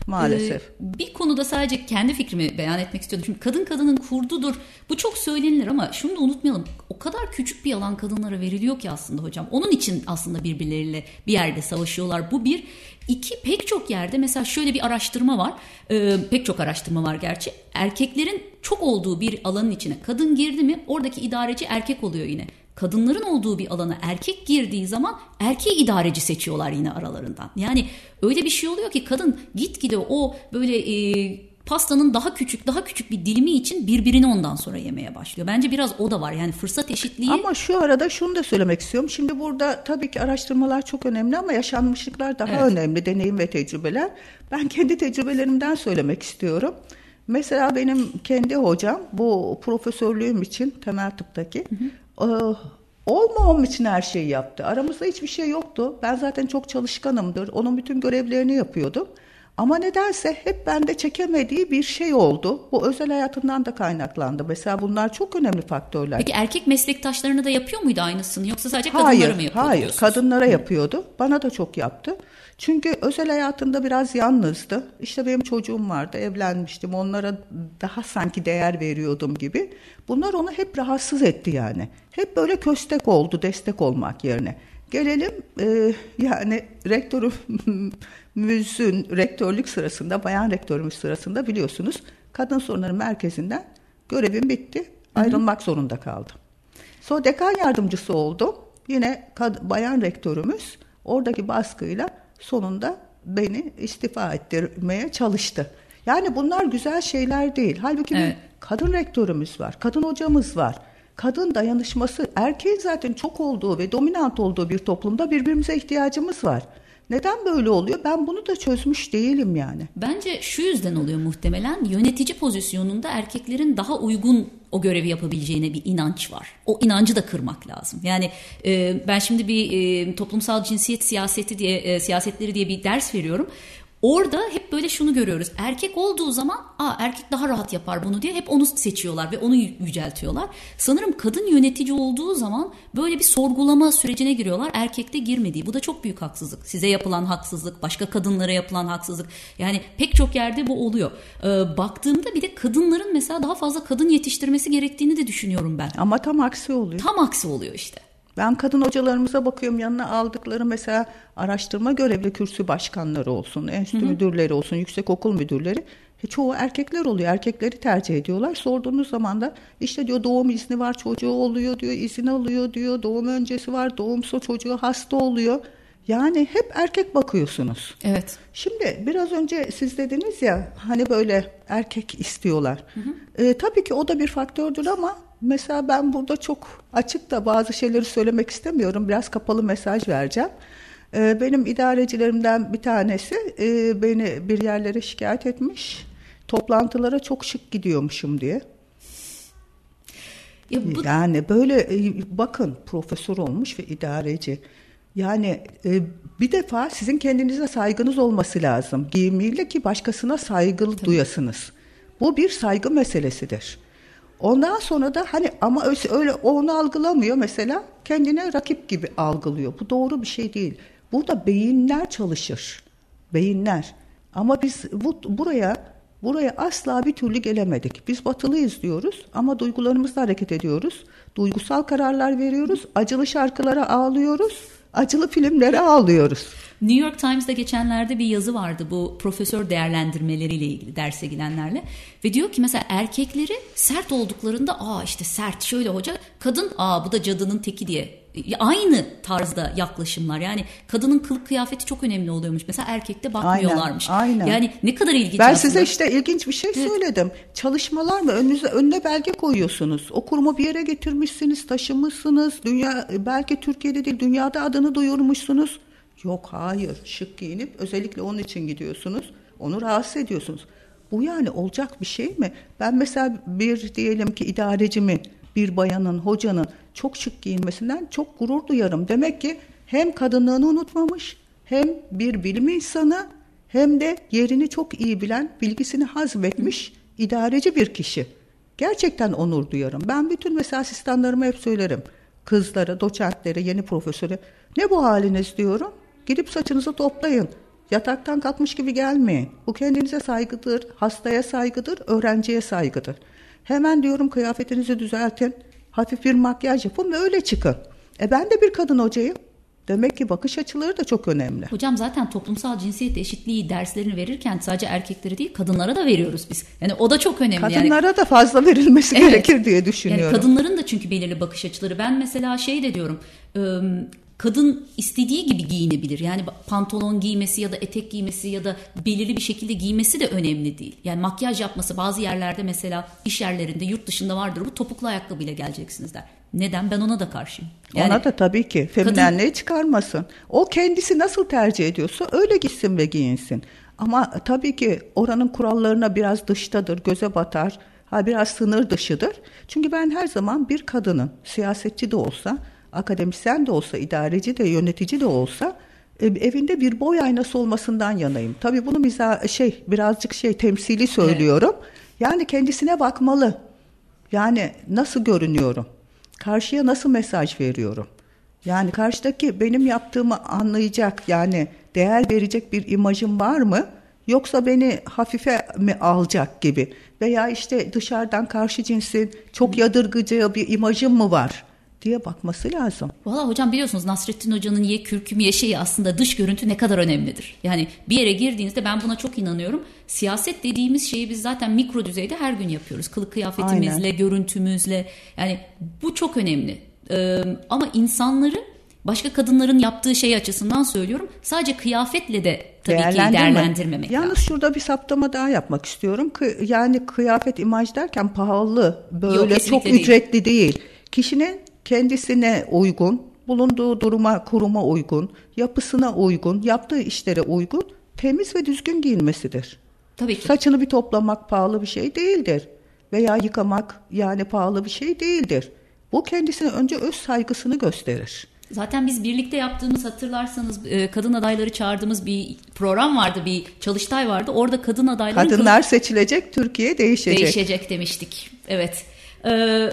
Maalesef. Ee, bir konuda sadece kendi fikrimi beyan etmek istiyordum. Şimdi kadın kadının kurdudur. Bu çok söylenilir ama şunu da unutmayalım. O kadar küçük bir alan kadınlara veriliyor ki aslında hocam. Onun için aslında birbirleriyle bir yerde savaşıyorlar. Bu bir. İki pek çok yerde mesela şöyle bir araştırma var. Ee, pek çok araştırma var gerçi. Erkeklerin çok olduğu bir alanın içine kadın girdi mi oradaki idareci erkek oluyor yine. Kadınların olduğu bir alana erkek girdiği zaman erkeği idareci seçiyorlar yine aralarından. Yani öyle bir şey oluyor ki kadın gitgide o böyle e, pastanın daha küçük daha küçük bir dilimi için birbirini ondan sonra yemeye başlıyor. Bence biraz o da var yani fırsat eşitliği. Ama şu arada şunu da söylemek istiyorum. Şimdi burada tabii ki araştırmalar çok önemli ama yaşanmışlıklar daha Evet. önemli. Deneyim ve tecrübeler. Ben kendi tecrübelerimden söylemek istiyorum. Mesela benim kendi hocam bu profesörlüğüm için temel tıptaki e, olmamam için her şeyi yaptı. Aramızda hiçbir şey yoktu. Ben zaten çok çalışkanımdır. Onun bütün görevlerini yapıyordum. Ama nedense hep bende çekemediği bir şey oldu. Bu özel hayatından da kaynaklandı. Mesela bunlar çok önemli faktörler. Peki erkek meslektaşlarına da yapıyor muydu aynısını yoksa sadece kadınlara Hayır, mı yapıyor hayır. diyorsunuz? Kadınlara yapıyordu. Bana da çok yaptı. Çünkü özel hayatında biraz yalnızdı. İşte benim çocuğum vardı, evlenmiştim. Onlara daha sanki değer veriyordum gibi. Bunlar onu hep rahatsız etti yani. Hep böyle köstek oldu, destek olmak yerine. Gelelim e, yani rektörümüzün rektörlük sırasında, bayan rektörümüz sırasında biliyorsunuz kadın sorunları merkezinden görevim bitti. Ayrılmak zorunda kaldım. Sonra dekan yardımcısı oldum. Yine kad- bayan rektörümüz oradaki baskıyla sonunda beni istifa ettirmeye çalıştı. Yani bunlar güzel şeyler değil. Halbuki bir Evet. kadın rektörümüz var, kadın hocamız var. Kadın dayanışması, erkeğin zaten çok olduğu ve dominant olduğu bir toplumda birbirimize ihtiyacımız var. Neden böyle oluyor? Ben bunu da çözmüş değilim yani. Bence şu yüzden oluyor muhtemelen yönetici pozisyonunda erkeklerin daha uygun o görevi yapabileceğine bir inanç var. O inancı da kırmak lazım. Yani e, ben şimdi bir e, toplumsal cinsiyet siyaseti diye e, siyasetleri diye bir ders veriyorum. Orada hep böyle şunu görüyoruz. Erkek olduğu zaman Aa, erkek daha rahat yapar bunu diye hep onu seçiyorlar ve onu yüceltiyorlar. Sanırım kadın yönetici olduğu zaman böyle bir sorgulama sürecine giriyorlar. Erkekte girmediği. Bu da çok büyük haksızlık. Size yapılan haksızlık, başka kadınlara yapılan haksızlık. Yani pek çok yerde bu oluyor. Ee, baktığımda bir de kadınların mesela daha fazla kadın yetiştirmesi gerektiğini de düşünüyorum ben. Ama tam aksi oluyor. Tam aksi oluyor işte. Ben kadın hocalarımıza bakıyorum yanına aldıkları mesela araştırma görevli kürsü başkanları olsun, enstitü hı hı. müdürleri olsun, yüksek okul müdürleri e, çoğu erkekler oluyor. Erkekleri tercih ediyorlar. Sorduğunuz zaman da işte diyor doğum izni var çocuğu oluyor diyor, izin alıyor diyor, doğum öncesi var, doğum so çocuğu hasta oluyor. Yani hep erkek bakıyorsunuz. Evet. Şimdi biraz önce siz dediniz ya hani böyle erkek istiyorlar. Hı hı. E, tabii ki o da bir faktördür ama Mesela ben burada çok açık da bazı şeyleri söylemek istemiyorum. Biraz kapalı mesaj vereceğim. Ee, benim idarecilerimden bir tanesi e, beni bir yerlere şikayet etmiş. Toplantılara çok şık gidiyormuşum diye. Ya bu... Yani böyle e, bakın profesör olmuş ve idareci. Yani e, bir defa sizin kendinize saygınız olması lazım. Giyimiyle ki başkasına saygılı Tabii. duyasınız. Bu bir saygı meselesidir. Ondan sonra da hani ama öyle onu algılamıyor mesela kendine rakip gibi algılıyor. Bu doğru bir şey değil. Burada beyinler çalışır. Beyinler. Ama biz bu, buraya buraya asla bir türlü gelemedik. Biz batılıyız diyoruz ama duygularımızla hareket ediyoruz. Duygusal kararlar veriyoruz. Acılı şarkılara ağlıyoruz. Acılı filmlere ağlıyoruz. New York Times'da geçenlerde bir yazı vardı bu profesör değerlendirmeleriyle ilgili derse gidenlerle. Ve diyor ki mesela erkekleri sert olduklarında aa işte sert şöyle hoca kadın aa bu da cadının teki diye aynı tarzda yaklaşımlar. Yani kadının kılık kıyafeti çok önemli oluyormuş. Mesela erkekte bakmıyorlarmış. Aynen, aynen. Yani ne kadar ilginç Ben aslında. size işte ilginç bir şey evet. söyledim. Çalışmalar mı? Önünüze önüne belge koyuyorsunuz. O kurumu bir yere getirmişsiniz, taşımışsınız. Dünya belki Türkiye'de değil, dünyada adını duyurmuşsunuz. Yok hayır şık giyinip özellikle onun için gidiyorsunuz. Onu rahatsız ediyorsunuz. Bu yani olacak bir şey mi? Ben mesela bir diyelim ki idarecimin, bir bayanın, hocanın çok şık giyinmesinden çok gurur duyarım. Demek ki hem kadınlığını unutmamış, hem bir bilim insanı, hem de yerini çok iyi bilen, bilgisini hazmetmiş idareci bir kişi. Gerçekten onur duyarım. Ben bütün mesela asistanlarıma hep söylerim. Kızlara, doçentlere, yeni profesöre ne bu haliniz diyorum. Gidip saçınızı toplayın. Yataktan kalkmış gibi gelmeyin. Bu kendinize saygıdır, hastaya saygıdır, öğrenciye saygıdır. Hemen diyorum kıyafetinizi düzeltin. Hafif bir makyaj yapın ve öyle çıkın. E ben de bir kadın hocayım. Demek ki bakış açıları da çok önemli. Hocam zaten toplumsal cinsiyet eşitliği derslerini verirken sadece erkekleri değil kadınlara da veriyoruz biz. Yani o da çok önemli. Kadınlara yani, da fazla verilmesi evet, gerekir diye düşünüyorum. Yani kadınların da çünkü belirli bakış açıları. Ben mesela şey de diyorum kadın istediği gibi giyinebilir. Yani pantolon giymesi ya da etek giymesi ya da belirli bir şekilde giymesi de önemli değil. Yani makyaj yapması bazı yerlerde mesela iş yerlerinde yurt dışında vardır bu topuklu ayakkabıyla geleceksiniz der. Neden? Ben ona da karşıyım. Yani, ona da tabii ki feminenliği kadın... çıkarmasın. O kendisi nasıl tercih ediyorsa öyle gitsin ve giyinsin. Ama tabii ki oranın kurallarına biraz dıştadır, göze batar. Ha biraz sınır dışıdır. Çünkü ben her zaman bir kadının siyasetçi de olsa akademisyen de olsa, idareci de, yönetici de olsa e, evinde bir boy aynası olmasından yanayım. Tabii bunu bize şey birazcık şey temsili söylüyorum. Evet. Yani kendisine bakmalı. Yani nasıl görünüyorum? Karşıya nasıl mesaj veriyorum? Yani karşıdaki benim yaptığımı anlayacak yani değer verecek bir imajım var mı? Yoksa beni hafife mi alacak gibi? Veya işte dışarıdan karşı cinsin çok yadırgıcı bir imajım mı var? Diye bakması lazım. Valla hocam biliyorsunuz Nasrettin Hoca'nın ye kürküm ye şeyi aslında dış görüntü ne kadar önemlidir. Yani bir yere girdiğinizde ben buna çok inanıyorum. Siyaset dediğimiz şeyi biz zaten mikro düzeyde her gün yapıyoruz. Kılık kıyafetimizle, Aynen. görüntümüzle. Yani bu çok önemli. Ee, ama insanları başka kadınların yaptığı şey açısından söylüyorum. Sadece kıyafetle de tabii ki değerlendirmemek Yalnız lazım. şurada bir saptama daha yapmak istiyorum. Yani kıyafet imaj derken pahalı, böyle Yok, çok değil. ücretli değil. Kişinin kendisine uygun, bulunduğu duruma, kuruma uygun, yapısına uygun, yaptığı işlere uygun, temiz ve düzgün giyinmesidir. Tabii ki. Saçını bir toplamak pahalı bir şey değildir. Veya yıkamak yani pahalı bir şey değildir. Bu kendisine önce öz saygısını gösterir. Zaten biz birlikte yaptığımız hatırlarsanız e, kadın adayları çağırdığımız bir program vardı, bir çalıştay vardı. Orada kadın adayları Kadınlar seçilecek, Türkiye değişecek. Değişecek demiştik. Evet. Ee,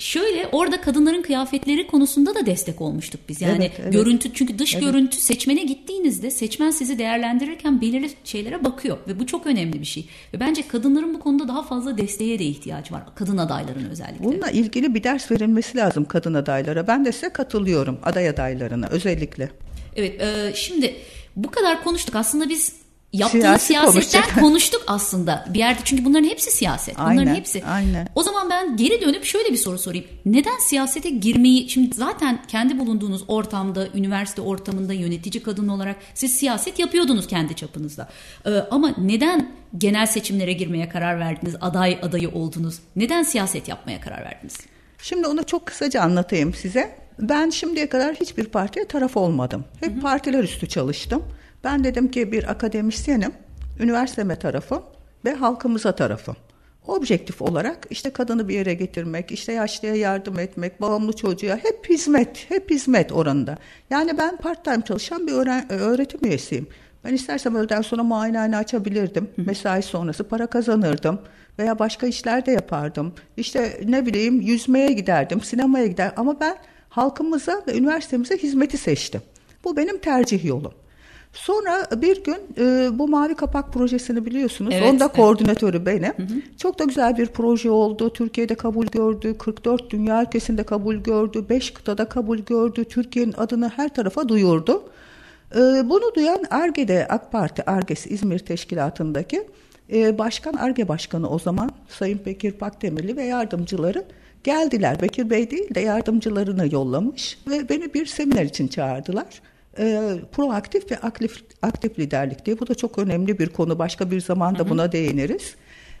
Şöyle orada kadınların kıyafetleri konusunda da destek olmuştuk biz. Yani evet, evet. görüntü çünkü dış evet. görüntü seçmene gittiğinizde seçmen sizi değerlendirirken belirli şeylere bakıyor ve bu çok önemli bir şey. Ve bence kadınların bu konuda daha fazla desteğe de ihtiyacı var. Kadın adayların özellikle. Bununla ilgili bir ders verilmesi lazım kadın adaylara. Ben de size katılıyorum aday adaylarına özellikle. Evet, e, şimdi bu kadar konuştuk. Aslında biz Yaptığımız Siyasi siyasetten konuştuk aslında bir yerde çünkü bunların hepsi siyaset. Bunların aynen, hepsi. Aynen. O zaman ben geri dönüp şöyle bir soru sorayım. Neden siyasete girmeyi şimdi zaten kendi bulunduğunuz ortamda, üniversite ortamında yönetici kadın olarak siz siyaset yapıyordunuz kendi çapınızda. Ee, ama neden genel seçimlere girmeye karar verdiniz? Aday adayı oldunuz. Neden siyaset yapmaya karar verdiniz? Şimdi onu çok kısaca anlatayım size. Ben şimdiye kadar hiçbir partiye taraf olmadım. Hep hı hı. partiler üstü çalıştım. Ben dedim ki bir akademisyenim, üniversiteme tarafım ve halkımıza tarafım. Objektif olarak işte kadını bir yere getirmek, işte yaşlıya yardım etmek, bağımlı çocuğa hep hizmet, hep hizmet oranında. Yani ben part time çalışan bir öğren- öğretim üyesiyim. Ben istersem öğleden sonra muayenehane açabilirdim. Mesai sonrası para kazanırdım. Veya başka işler de yapardım. İşte ne bileyim yüzmeye giderdim, sinemaya gider. Ama ben halkımıza ve üniversitemize hizmeti seçtim. Bu benim tercih yolum. Sonra bir gün e, bu Mavi Kapak projesini biliyorsunuz. Evet, Onda evet. koordinatörü benim. Hı hı. Çok da güzel bir proje oldu. Türkiye'de kabul gördü. 44 dünya ülkesinde kabul gördü. 5 kıtada kabul gördü. Türkiye'nin adını her tarafa duyurdu. E, bunu duyan Arge'de AK Parti Arges İzmir Teşkilatı'ndaki e, Başkan Arge Başkanı o zaman Sayın Bekir Pakdemirli ve yardımcıları geldiler. Bekir Bey değil de yardımcılarını yollamış ve beni bir seminer için çağırdılar e, proaktif ve aktif, aktif liderlik diye. Bu da çok önemli bir konu. Başka bir zamanda buna değiniriz.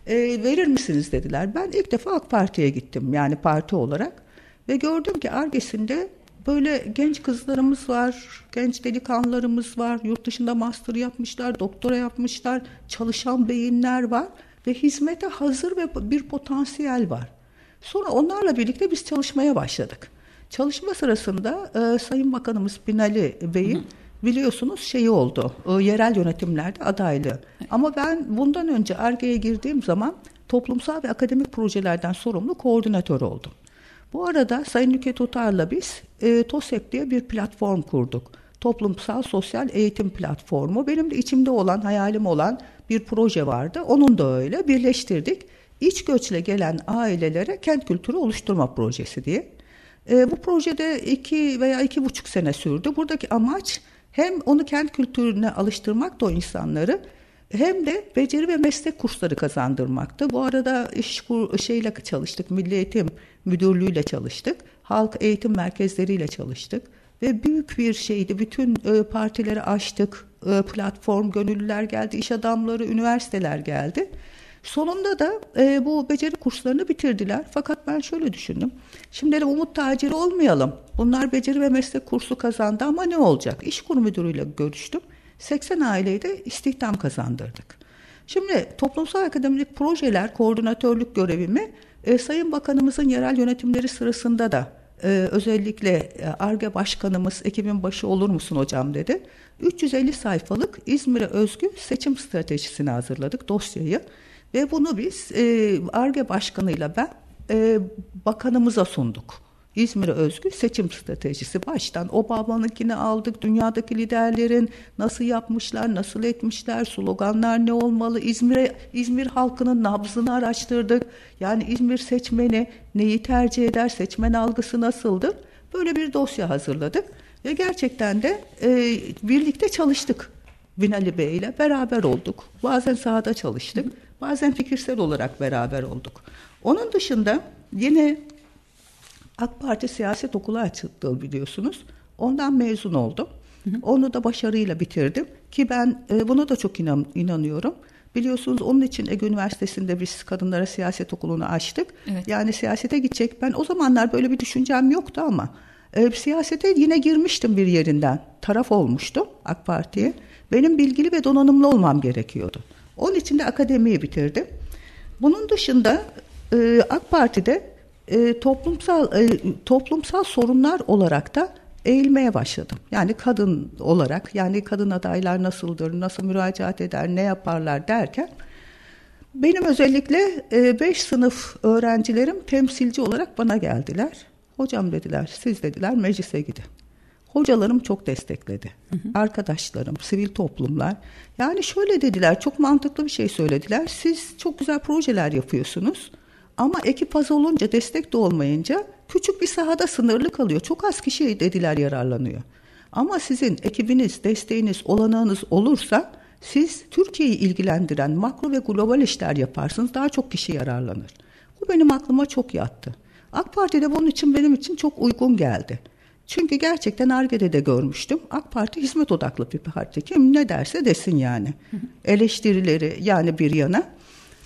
E, verir misiniz dediler. Ben ilk defa AK Parti'ye gittim yani parti olarak. Ve gördüm ki Arges'inde böyle genç kızlarımız var, genç delikanlılarımız var. Yurt dışında master yapmışlar, doktora yapmışlar, çalışan beyinler var. Ve hizmete hazır ve bir potansiyel var. Sonra onlarla birlikte biz çalışmaya başladık. Çalışma sırasında e, Sayın Bakanımız Binali Bey'in biliyorsunuz şeyi oldu. E, yerel yönetimlerde adaylığı. Ama ben bundan önce Erge'ye girdiğim zaman toplumsal ve akademik projelerden sorumlu koordinatör oldum. Bu arada Sayın Nüket Utar'la biz e, TOSEP diye bir platform kurduk. Toplumsal Sosyal Eğitim Platformu. Benim de içimde olan, hayalim olan bir proje vardı. Onun da öyle. Birleştirdik. İç göçle gelen ailelere kent kültürü oluşturma projesi diye. E, bu projede iki veya iki buçuk sene sürdü. Buradaki amaç hem onu kent kültürüne alıştırmak da o insanları hem de beceri ve meslek kursları kazandırmaktı. Bu arada iş kur, şeyle çalıştık, Milli Eğitim Müdürlüğü'yle çalıştık, halk eğitim merkezleriyle çalıştık ve büyük bir şeydi. Bütün e, partileri açtık, e, platform, gönüllüler geldi, iş adamları, üniversiteler geldi. Sonunda da e, bu beceri kurslarını bitirdiler. Fakat ben şöyle düşündüm. Şimdi de umut taciri olmayalım. Bunlar beceri ve meslek kursu kazandı ama ne olacak? İş kur müdürüyle görüştüm. 80 aileyi de istihdam kazandırdık. Şimdi toplumsal akademik projeler koordinatörlük görevimi e, Sayın Bakanımızın yerel yönetimleri sırasında da e, özellikle ARGE Başkanımız ekibin başı olur musun hocam dedi. 350 sayfalık İzmir'e özgü seçim stratejisini hazırladık dosyayı. Ve bunu biz ARGE e, başkanıyla ben e, bakanımıza sunduk. İzmir'e özgü seçim stratejisi baştan Obama'nınkini aldık. Dünyadaki liderlerin nasıl yapmışlar, nasıl etmişler, sloganlar ne olmalı? İzmir'e İzmir halkının nabzını araştırdık. Yani İzmir seçmeni neyi tercih eder, seçmen algısı nasıldır? Böyle bir dosya hazırladık ve gerçekten de e, birlikte çalıştık. Binali Bey ile beraber olduk. Bazen sahada çalıştık. Bazen fikirsel olarak beraber olduk. Onun dışında yine AK Parti siyaset okulu açıldı biliyorsunuz. Ondan mezun oldum. Onu da başarıyla bitirdim ki ben e, buna da çok inan, inanıyorum. Biliyorsunuz onun için Ege Üniversitesi'nde biz kadınlara siyaset okulunu açtık. Evet. Yani siyasete gidecek. Ben o zamanlar böyle bir düşüncem yoktu ama e, siyasete yine girmiştim bir yerinden. Taraf olmuştum AK Parti'ye. Benim bilgili ve donanımlı olmam gerekiyordu. Onun için de akademiyi bitirdim. Bunun dışında e, AK Parti'de e, toplumsal e, toplumsal sorunlar olarak da eğilmeye başladım. Yani kadın olarak yani kadın adaylar nasıldır, nasıl müracaat eder, ne yaparlar derken benim özellikle 5 e, sınıf öğrencilerim temsilci olarak bana geldiler. Hocam dediler, siz dediler meclise gidin. Hocalarım çok destekledi. Hı hı. Arkadaşlarım, sivil toplumlar. Yani şöyle dediler, çok mantıklı bir şey söylediler. Siz çok güzel projeler yapıyorsunuz. Ama ekip az olunca, destek de olmayınca küçük bir sahada sınırlı kalıyor. Çok az kişi dediler yararlanıyor. Ama sizin ekibiniz, desteğiniz, olanağınız olursa siz Türkiye'yi ilgilendiren makro ve global işler yaparsınız. Daha çok kişi yararlanır. Bu benim aklıma çok yattı. AK Parti'de bunun için benim için çok uygun geldi. Çünkü gerçekten Arge'de de görmüştüm. AK Parti hizmet odaklı bir parti. Kim ne derse desin yani. Eleştirileri yani bir yana.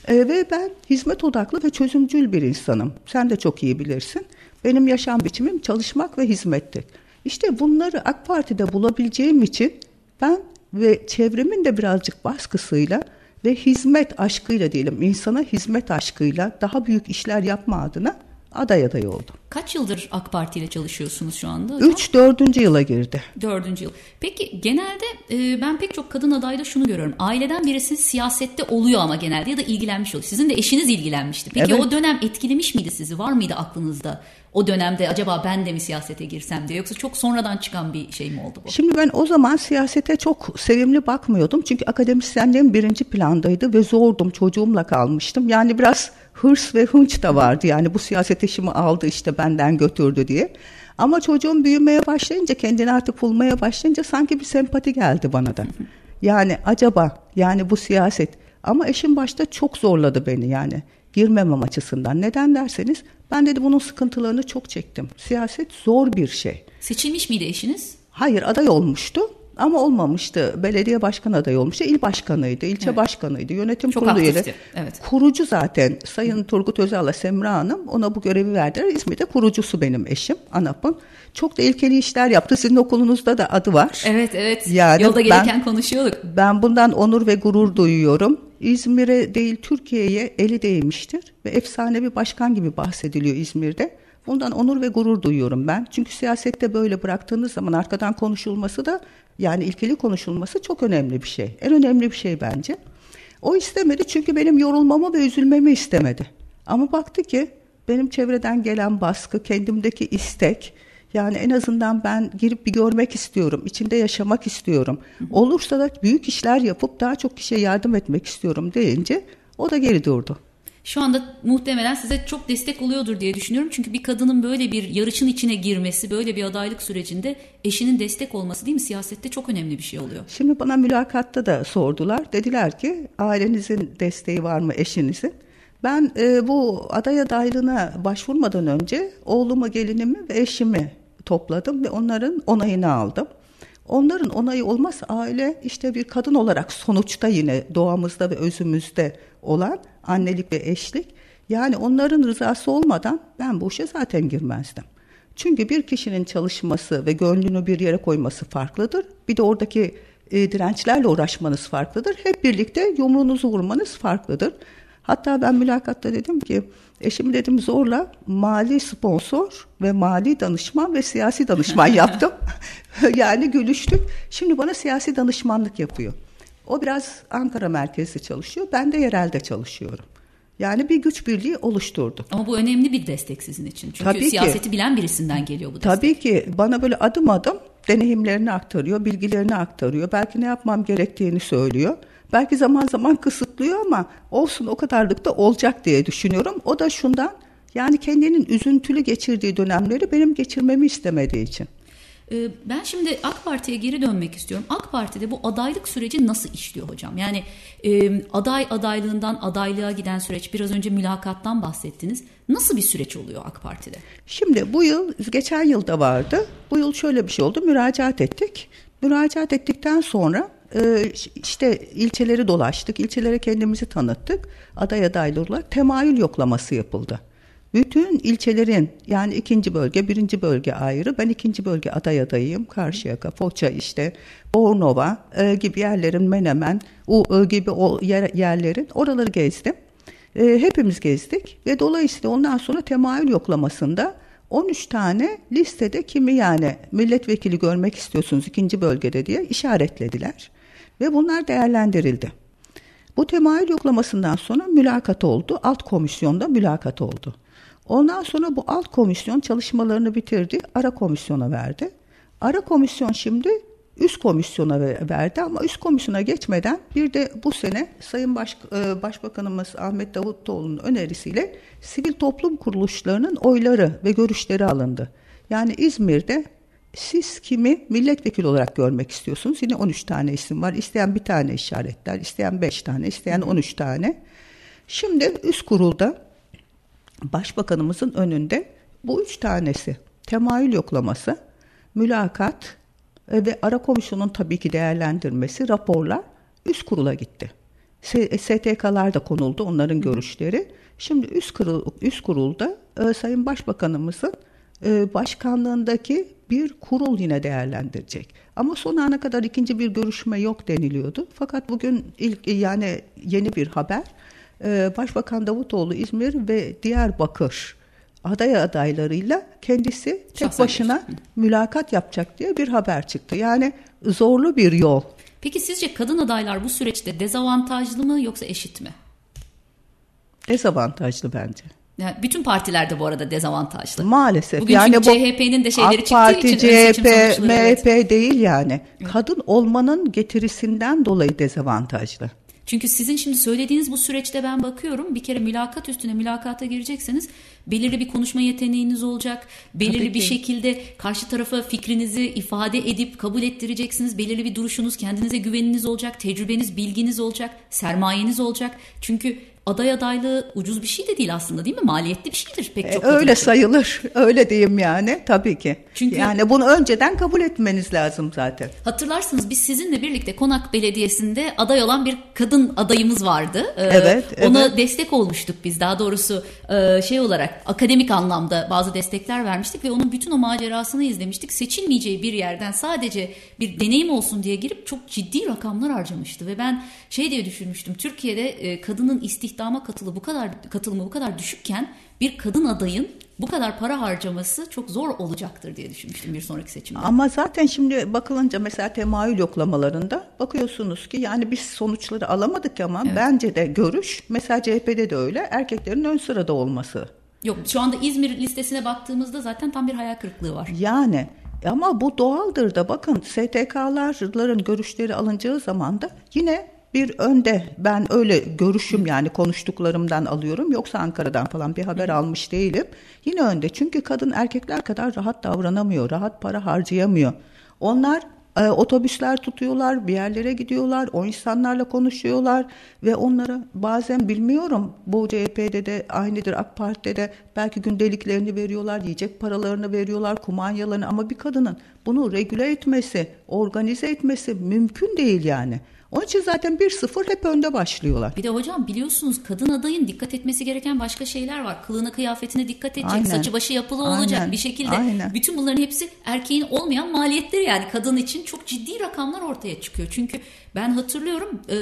E, ve ben hizmet odaklı ve çözümcül bir insanım. Sen de çok iyi bilirsin. Benim yaşam biçimim çalışmak ve hizmetti. İşte bunları AK Parti'de bulabileceğim için ben ve çevremin de birazcık baskısıyla ve hizmet aşkıyla diyelim insana hizmet aşkıyla daha büyük işler yapma adına aday adayı oldum. Kaç yıldır AK Parti ile çalışıyorsunuz şu anda? Hocam? Üç, dördüncü yıla girdi. Dördüncü yıl. Peki genelde e, ben pek çok kadın adayda şunu görüyorum. Aileden birisi siyasette oluyor ama genelde ya da ilgilenmiş oluyor. Sizin de eşiniz ilgilenmişti. Peki evet. o dönem etkilemiş miydi sizi? Var mıydı aklınızda? O dönemde acaba ben de mi siyasete girsem diye yoksa çok sonradan çıkan bir şey mi oldu bu? Şimdi ben o zaman siyasete çok sevimli bakmıyordum. Çünkü akademisyenliğim birinci plandaydı ve zordum. Çocuğumla kalmıştım. Yani biraz hırs ve hınç da vardı. Yani bu siyaset işimi aldı işte benden götürdü diye. Ama çocuğum büyümeye başlayınca kendini artık bulmaya başlayınca sanki bir sempati geldi bana da. Yani acaba yani bu siyaset ama eşim başta çok zorladı beni yani girmemem açısından. Neden derseniz ben dedi bunun sıkıntılarını çok çektim. Siyaset zor bir şey. Seçilmiş miydi eşiniz? Hayır aday olmuştu. Ama olmamıştı. Belediye başkan adayı olmuştu. İl başkanıydı, ilçe evet. başkanıydı, yönetim Çok kurulu üyesi. Evet. Kurucu zaten Sayın Turgut Özal'la Semra Hanım ona bu görevi verdiler. İzmir'de kurucusu benim eşim ANAP'ın. Çok da ilkeli işler yaptı. Sizin okulunuzda da adı var. Evet evet. Yani Yolda gelirken ben, konuşuyorduk. Ben bundan onur ve gurur duyuyorum. İzmir'e değil Türkiye'ye eli değmiştir ve efsane bir başkan gibi bahsediliyor İzmir'de. Bundan onur ve gurur duyuyorum ben. Çünkü siyasette böyle bıraktığınız zaman arkadan konuşulması da yani ilkeli konuşulması çok önemli bir şey. En önemli bir şey bence. O istemedi çünkü benim yorulmamı ve üzülmemi istemedi. Ama baktı ki benim çevreden gelen baskı, kendimdeki istek, yani en azından ben girip bir görmek istiyorum, içinde yaşamak istiyorum. Olursa da büyük işler yapıp daha çok kişiye yardım etmek istiyorum deyince o da geri durdu şu anda muhtemelen size çok destek oluyordur diye düşünüyorum. Çünkü bir kadının böyle bir yarışın içine girmesi, böyle bir adaylık sürecinde eşinin destek olması değil mi? Siyasette çok önemli bir şey oluyor. Şimdi bana mülakatta da sordular. Dediler ki ailenizin desteği var mı eşinizin? Ben e, bu aday adaylığına başvurmadan önce oğlumu, gelinimi ve eşimi topladım ve onların onayını aldım. Onların onayı olmaz aile işte bir kadın olarak sonuçta yine doğamızda ve özümüzde olan annelik ve eşlik. Yani onların rızası olmadan ben bu işe zaten girmezdim. Çünkü bir kişinin çalışması ve gönlünü bir yere koyması farklıdır. Bir de oradaki e, dirençlerle uğraşmanız farklıdır. Hep birlikte yumruğunuzu vurmanız farklıdır. Hatta ben mülakatta dedim ki eşim dedim zorla mali sponsor ve mali danışman ve siyasi danışman <laughs> yaptım. <laughs> yani gülüştük. Şimdi bana siyasi danışmanlık yapıyor. O biraz Ankara merkezli çalışıyor. Ben de yerelde çalışıyorum. Yani bir güç birliği oluşturduk. Ama bu önemli bir destek sizin için. Çünkü Tabii siyaseti ki. bilen birisinden geliyor bu destek. Tabii ki bana böyle adım adım deneyimlerini aktarıyor, bilgilerini aktarıyor. Belki ne yapmam gerektiğini söylüyor. Belki zaman zaman kısıtlıyor ama olsun o kadarlık da olacak diye düşünüyorum. O da şundan yani kendinin üzüntülü geçirdiği dönemleri benim geçirmemi istemediği için. Ee, ben şimdi AK Parti'ye geri dönmek istiyorum. AK Parti'de bu adaylık süreci nasıl işliyor hocam? Yani e, aday adaylığından adaylığa giden süreç biraz önce mülakattan bahsettiniz. Nasıl bir süreç oluyor AK Parti'de? Şimdi bu yıl geçen yılda vardı. Bu yıl şöyle bir şey oldu. Müracaat ettik. Müracaat ettikten sonra e, işte ilçeleri dolaştık. İlçelere kendimizi tanıttık. Aday adaylı olarak temayül yoklaması yapıldı. Bütün ilçelerin yani ikinci bölge, birinci bölge ayrı. Ben ikinci bölge aday adayıyım. Karşıyaka, Foça işte, Bornova e, gibi yerlerin Menemen o e, gibi o yer, yerlerin oraları gezdim. E, hepimiz gezdik ve dolayısıyla ondan sonra temayül yoklamasında 13 tane listede kimi yani milletvekili görmek istiyorsunuz ikinci bölgede diye işaretlediler. Ve bunlar değerlendirildi. Bu temayül yoklamasından sonra mülakat oldu. Alt komisyonda mülakat oldu. Ondan sonra bu alt komisyon çalışmalarını bitirdi. Ara komisyona verdi. Ara komisyon şimdi üst komisyona verdi ama üst komisyona geçmeden bir de bu sene Sayın Baş, e, Başbakanımız Ahmet Davutoğlu'nun önerisiyle sivil toplum kuruluşlarının oyları ve görüşleri alındı. Yani İzmir'de siz kimi milletvekili olarak görmek istiyorsunuz? Yine 13 tane isim var. İsteyen bir tane işaretler, isteyen 5 tane, isteyen 13 tane. Şimdi üst kurulda başbakanımızın önünde bu üç tanesi temayül yoklaması, mülakat e, ve ara komisyonun tabii ki değerlendirmesi, raporlar üst kurula gitti. STK'lar e, da konuldu onların görüşleri. Şimdi üst, kurul, üst kurulda e, Sayın Başbakanımızın e, başkanlığındaki bir kurul yine değerlendirecek. Ama son ana kadar ikinci bir görüşme yok deniliyordu. Fakat bugün ilk yani yeni bir haber. E, Başbakan Davutoğlu İzmir ve Diyarbakır aday adaylarıyla kendisi tek Şahsen başına geçti. mülakat yapacak diye bir haber çıktı. Yani zorlu bir yol. Peki sizce kadın adaylar bu süreçte dezavantajlı mı yoksa eşit mi? Dezavantajlı bence. Yani bütün partilerde bu arada dezavantajlı. Maalesef. Bugün yani bu CHP'nin de şeyleri AK Parti, için CHP, MHP evet. değil yani. Kadın olmanın getirisinden dolayı dezavantajlı. Çünkü sizin şimdi söylediğiniz bu süreçte ben bakıyorum bir kere mülakat üstüne mülakata girecekseniz belirli bir konuşma yeteneğiniz olacak. Belirli bir şekilde karşı tarafa fikrinizi ifade edip kabul ettireceksiniz. Belirli bir duruşunuz, kendinize güveniniz olacak, tecrübeniz, bilginiz olacak, sermayeniz olacak. Çünkü aday adaylığı ucuz bir şey de değil aslında değil mi? Maliyetli bir şeydir pek çok. E, öyle için. sayılır. <laughs> Öyle diyeyim yani tabii ki. Çünkü yani bunu önceden kabul etmeniz lazım zaten. Hatırlarsınız biz sizinle birlikte Konak Belediyesi'nde aday olan bir kadın adayımız vardı. Ee, evet. Ona evet. destek olmuştuk biz. Daha doğrusu e, şey olarak akademik anlamda bazı destekler vermiştik ve onun bütün o macerasını izlemiştik. Seçilmeyeceği bir yerden sadece bir deneyim olsun diye girip çok ciddi rakamlar harcamıştı ve ben şey diye düşünmüştüm. Türkiye'de e, kadının istihdama katılı bu kadar katılımı bu kadar düşükken bir kadın adayın bu kadar para harcaması çok zor olacaktır diye düşünmüştüm bir sonraki seçimde. Ama zaten şimdi bakılınca mesela temayül yoklamalarında bakıyorsunuz ki yani biz sonuçları alamadık ama evet. bence de görüş mesela CHP'de de öyle erkeklerin ön sırada olması. Yok şu anda İzmir listesine baktığımızda zaten tam bir hayal kırıklığı var. Yani ama bu doğaldır da bakın STK'ların görüşleri alınacağı zaman da yine bir önde ben öyle görüşüm yani konuştuklarımdan alıyorum yoksa Ankara'dan falan bir haber almış değilim. Yine önde çünkü kadın erkekler kadar rahat davranamıyor, rahat para harcayamıyor. Onlar e, otobüsler tutuyorlar, bir yerlere gidiyorlar, o insanlarla konuşuyorlar ve onlara bazen bilmiyorum bu CHP'de de aynıdır AK Parti'de de belki gündeliklerini veriyorlar, yiyecek paralarını veriyorlar, kumanyalarını ama bir kadının bunu regüle etmesi, organize etmesi mümkün değil yani. Onun için zaten 1-0 hep önde başlıyorlar. Bir de hocam biliyorsunuz kadın adayın dikkat etmesi gereken başka şeyler var. Kılığına kıyafetine dikkat edecek. Aynen. Saçı başı yapılı Aynen. olacak bir şekilde. Aynen. Bütün bunların hepsi erkeğin olmayan maliyetleri yani kadın için çok ciddi rakamlar ortaya çıkıyor. Çünkü ben hatırlıyorum e,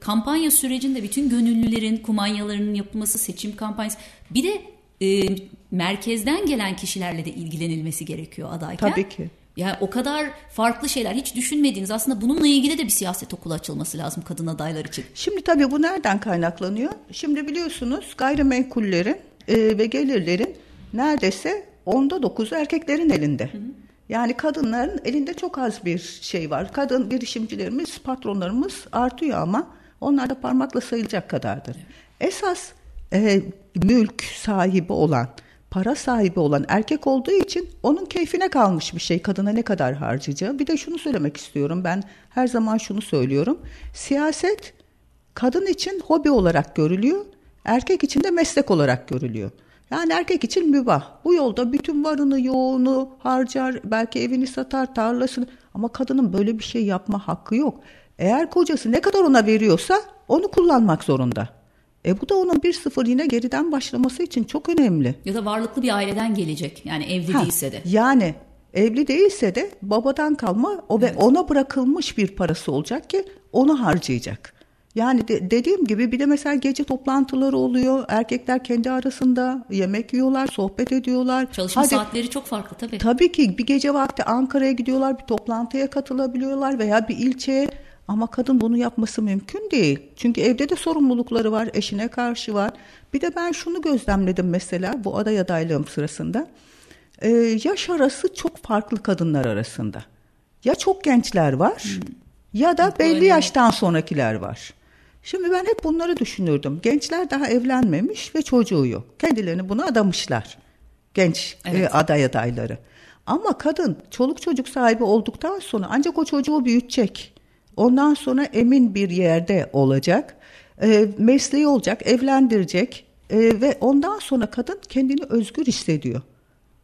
kampanya sürecinde bütün gönüllülerin kumanyalarının yapılması, seçim kampanyası bir de e, merkezden gelen kişilerle de ilgilenilmesi gerekiyor adayken. Tabii ki. Yani o kadar farklı şeyler hiç düşünmediğiniz aslında bununla ilgili de bir siyaset okulu açılması lazım kadın adaylar için. Şimdi tabii bu nereden kaynaklanıyor? Şimdi biliyorsunuz gayrimenkullerin e, ve gelirlerin neredeyse onda dokuzu erkeklerin elinde. Hı hı. Yani kadınların elinde çok az bir şey var. Kadın girişimcilerimiz, patronlarımız artıyor ama onlar da parmakla sayılacak kadardır. Evet. Esas e, mülk sahibi olan para sahibi olan erkek olduğu için onun keyfine kalmış bir şey kadına ne kadar harcayacağı. Bir de şunu söylemek istiyorum ben her zaman şunu söylüyorum. Siyaset kadın için hobi olarak görülüyor, erkek için de meslek olarak görülüyor. Yani erkek için mübah. Bu yolda bütün varını yoğunu harcar, belki evini satar, tarlasını ama kadının böyle bir şey yapma hakkı yok. Eğer kocası ne kadar ona veriyorsa onu kullanmak zorunda. E bu da onun bir sıfır yine geriden başlaması için çok önemli. Ya da varlıklı bir aileden gelecek yani evli ha, değilse de. Yani evli değilse de babadan kalma o evet. ve ona bırakılmış bir parası olacak ki onu harcayacak. Yani de, dediğim gibi bir de mesela gece toplantıları oluyor. Erkekler kendi arasında yemek yiyorlar, sohbet ediyorlar. Çalışma Hadi, saatleri çok farklı tabii. Tabii ki bir gece vakti Ankara'ya gidiyorlar, bir toplantıya katılabiliyorlar veya bir ilçeye ama kadın bunu yapması mümkün değil. Çünkü evde de sorumlulukları var, eşine karşı var. Bir de ben şunu gözlemledim mesela bu aday adaylığım sırasında. Ee, yaş arası çok farklı kadınlar arasında. Ya çok gençler var hmm. ya da belli yaştan sonrakiler var. Şimdi ben hep bunları düşünürdüm. Gençler daha evlenmemiş ve çocuğu yok. Kendilerini buna adamışlar. Genç e, evet. e, aday adayları. Ama kadın çoluk çocuk sahibi olduktan sonra ancak o çocuğu büyütecek. Ondan sonra emin bir yerde olacak. E, mesleği olacak, evlendirecek. E, ve ondan sonra kadın kendini özgür hissediyor.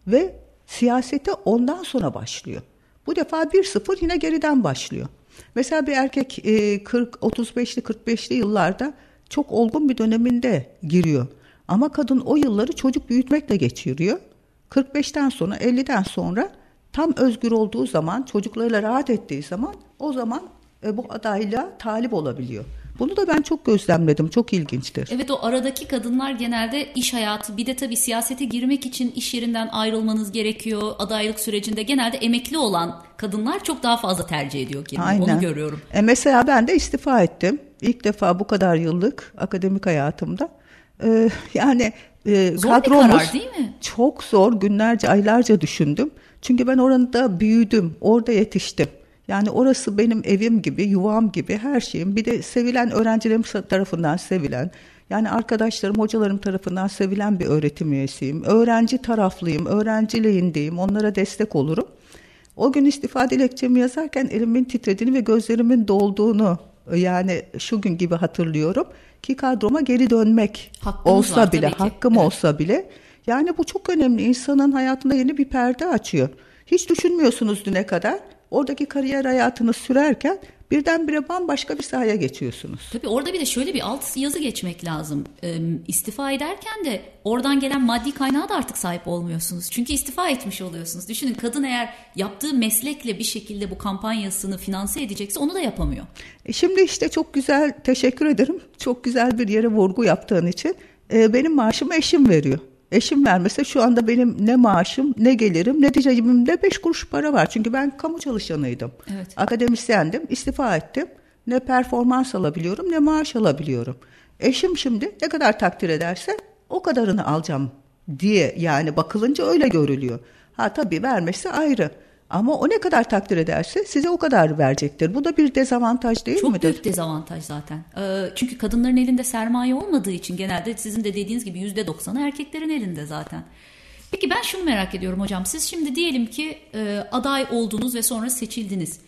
Ve siyasete ondan sonra başlıyor. Bu defa 1-0 yine geriden başlıyor. Mesela bir erkek 40 35'li 45'li yıllarda çok olgun bir döneminde giriyor. Ama kadın o yılları çocuk büyütmekle geçiriyor. 45'ten sonra 50'den sonra tam özgür olduğu zaman çocuklarıyla rahat ettiği zaman o zaman e, bu adayla talip olabiliyor. Bunu da ben çok gözlemledim. Çok ilginçtir. Evet o aradaki kadınlar genelde iş hayatı bir de tabii siyasete girmek için iş yerinden ayrılmanız gerekiyor. Adaylık sürecinde genelde emekli olan kadınlar çok daha fazla tercih ediyor kendini. Aynen. Onu görüyorum. E mesela ben de istifa ettim. İlk defa bu kadar yıllık akademik hayatımda. Ee, yani e, zor kadromuz, bir karar değil mi? Çok zor. Günlerce, aylarca düşündüm. Çünkü ben orada büyüdüm. Orada yetiştim. Yani orası benim evim gibi, yuvam gibi her şeyim. Bir de sevilen öğrencilerim tarafından sevilen, yani arkadaşlarım, hocalarım tarafından sevilen bir öğretim üyesiyim. Öğrenci taraflıyım, öğrenci lehindeyim, onlara destek olurum. O gün istifa dilekçemi yazarken elimin titrediğini ve gözlerimin dolduğunu yani şu gün gibi hatırlıyorum ki kadroma geri dönmek Hakkınız olsa var, bile, hakkım evet. olsa bile yani bu çok önemli. İnsanın hayatında yeni bir perde açıyor. Hiç düşünmüyorsunuz düne kadar oradaki kariyer hayatını sürerken birdenbire bambaşka bir sahaya geçiyorsunuz. Tabii orada bir de şöyle bir alt yazı geçmek lazım. Ee, istifa ederken de oradan gelen maddi kaynağa da artık sahip olmuyorsunuz. Çünkü istifa etmiş oluyorsunuz. Düşünün kadın eğer yaptığı meslekle bir şekilde bu kampanyasını finanse edecekse onu da yapamıyor. E şimdi işte çok güzel teşekkür ederim. Çok güzel bir yere vurgu yaptığın için. Ee, benim maaşımı eşim veriyor. Eşim vermese şu anda benim ne maaşım ne gelirim ne de cebimde beş kuruş para var. Çünkü ben kamu çalışanıydım. Evet. Akademisyendim istifa ettim. Ne performans alabiliyorum ne maaş alabiliyorum. Eşim şimdi ne kadar takdir ederse o kadarını alacağım diye yani bakılınca öyle görülüyor. Ha tabii vermesi ayrı. Ama o ne kadar takdir ederse size o kadar verecektir. Bu da bir dezavantaj değil Çok midir? Çok büyük dezavantaj zaten. Ee, çünkü kadınların elinde sermaye olmadığı için genelde sizin de dediğiniz gibi yüzde doksanı erkeklerin elinde zaten. Peki ben şunu merak ediyorum hocam. Siz şimdi diyelim ki e, aday oldunuz ve sonra seçildiniz.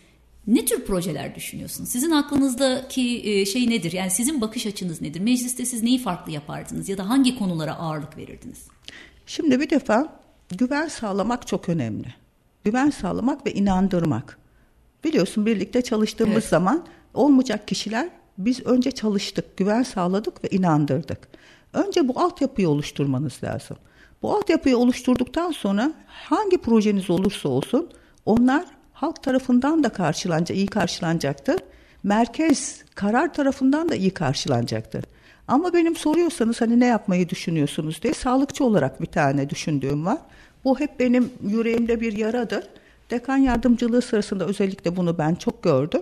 Ne tür projeler düşünüyorsunuz? Sizin aklınızdaki e, şey nedir? Yani sizin bakış açınız nedir? Mecliste siz neyi farklı yapardınız ya da hangi konulara ağırlık verirdiniz? Şimdi bir defa güven sağlamak çok önemli güven sağlamak ve inandırmak. Biliyorsun birlikte çalıştığımız evet. zaman olmayacak kişiler biz önce çalıştık, güven sağladık ve inandırdık. Önce bu altyapıyı oluşturmanız lazım. Bu altyapıyı oluşturduktan sonra hangi projeniz olursa olsun onlar halk tarafından da karşılanacak, iyi karşılanacaktır. Merkez karar tarafından da iyi karşılanacaktır. Ama benim soruyorsanız hani ne yapmayı düşünüyorsunuz diye sağlıkçı olarak bir tane düşündüğüm var. Bu hep benim yüreğimde bir yaradır. Dekan yardımcılığı sırasında özellikle bunu ben çok gördüm.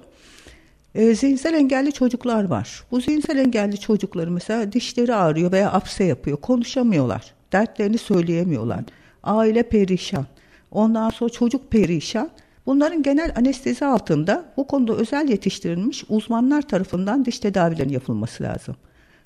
E, zihinsel engelli çocuklar var. Bu zihinsel engelli çocukları mesela dişleri ağrıyor veya apse yapıyor. Konuşamıyorlar. Dertlerini söyleyemiyorlar. Aile perişan. Ondan sonra çocuk perişan. Bunların genel anestezi altında bu konuda özel yetiştirilmiş uzmanlar tarafından diş tedavilerinin yapılması lazım.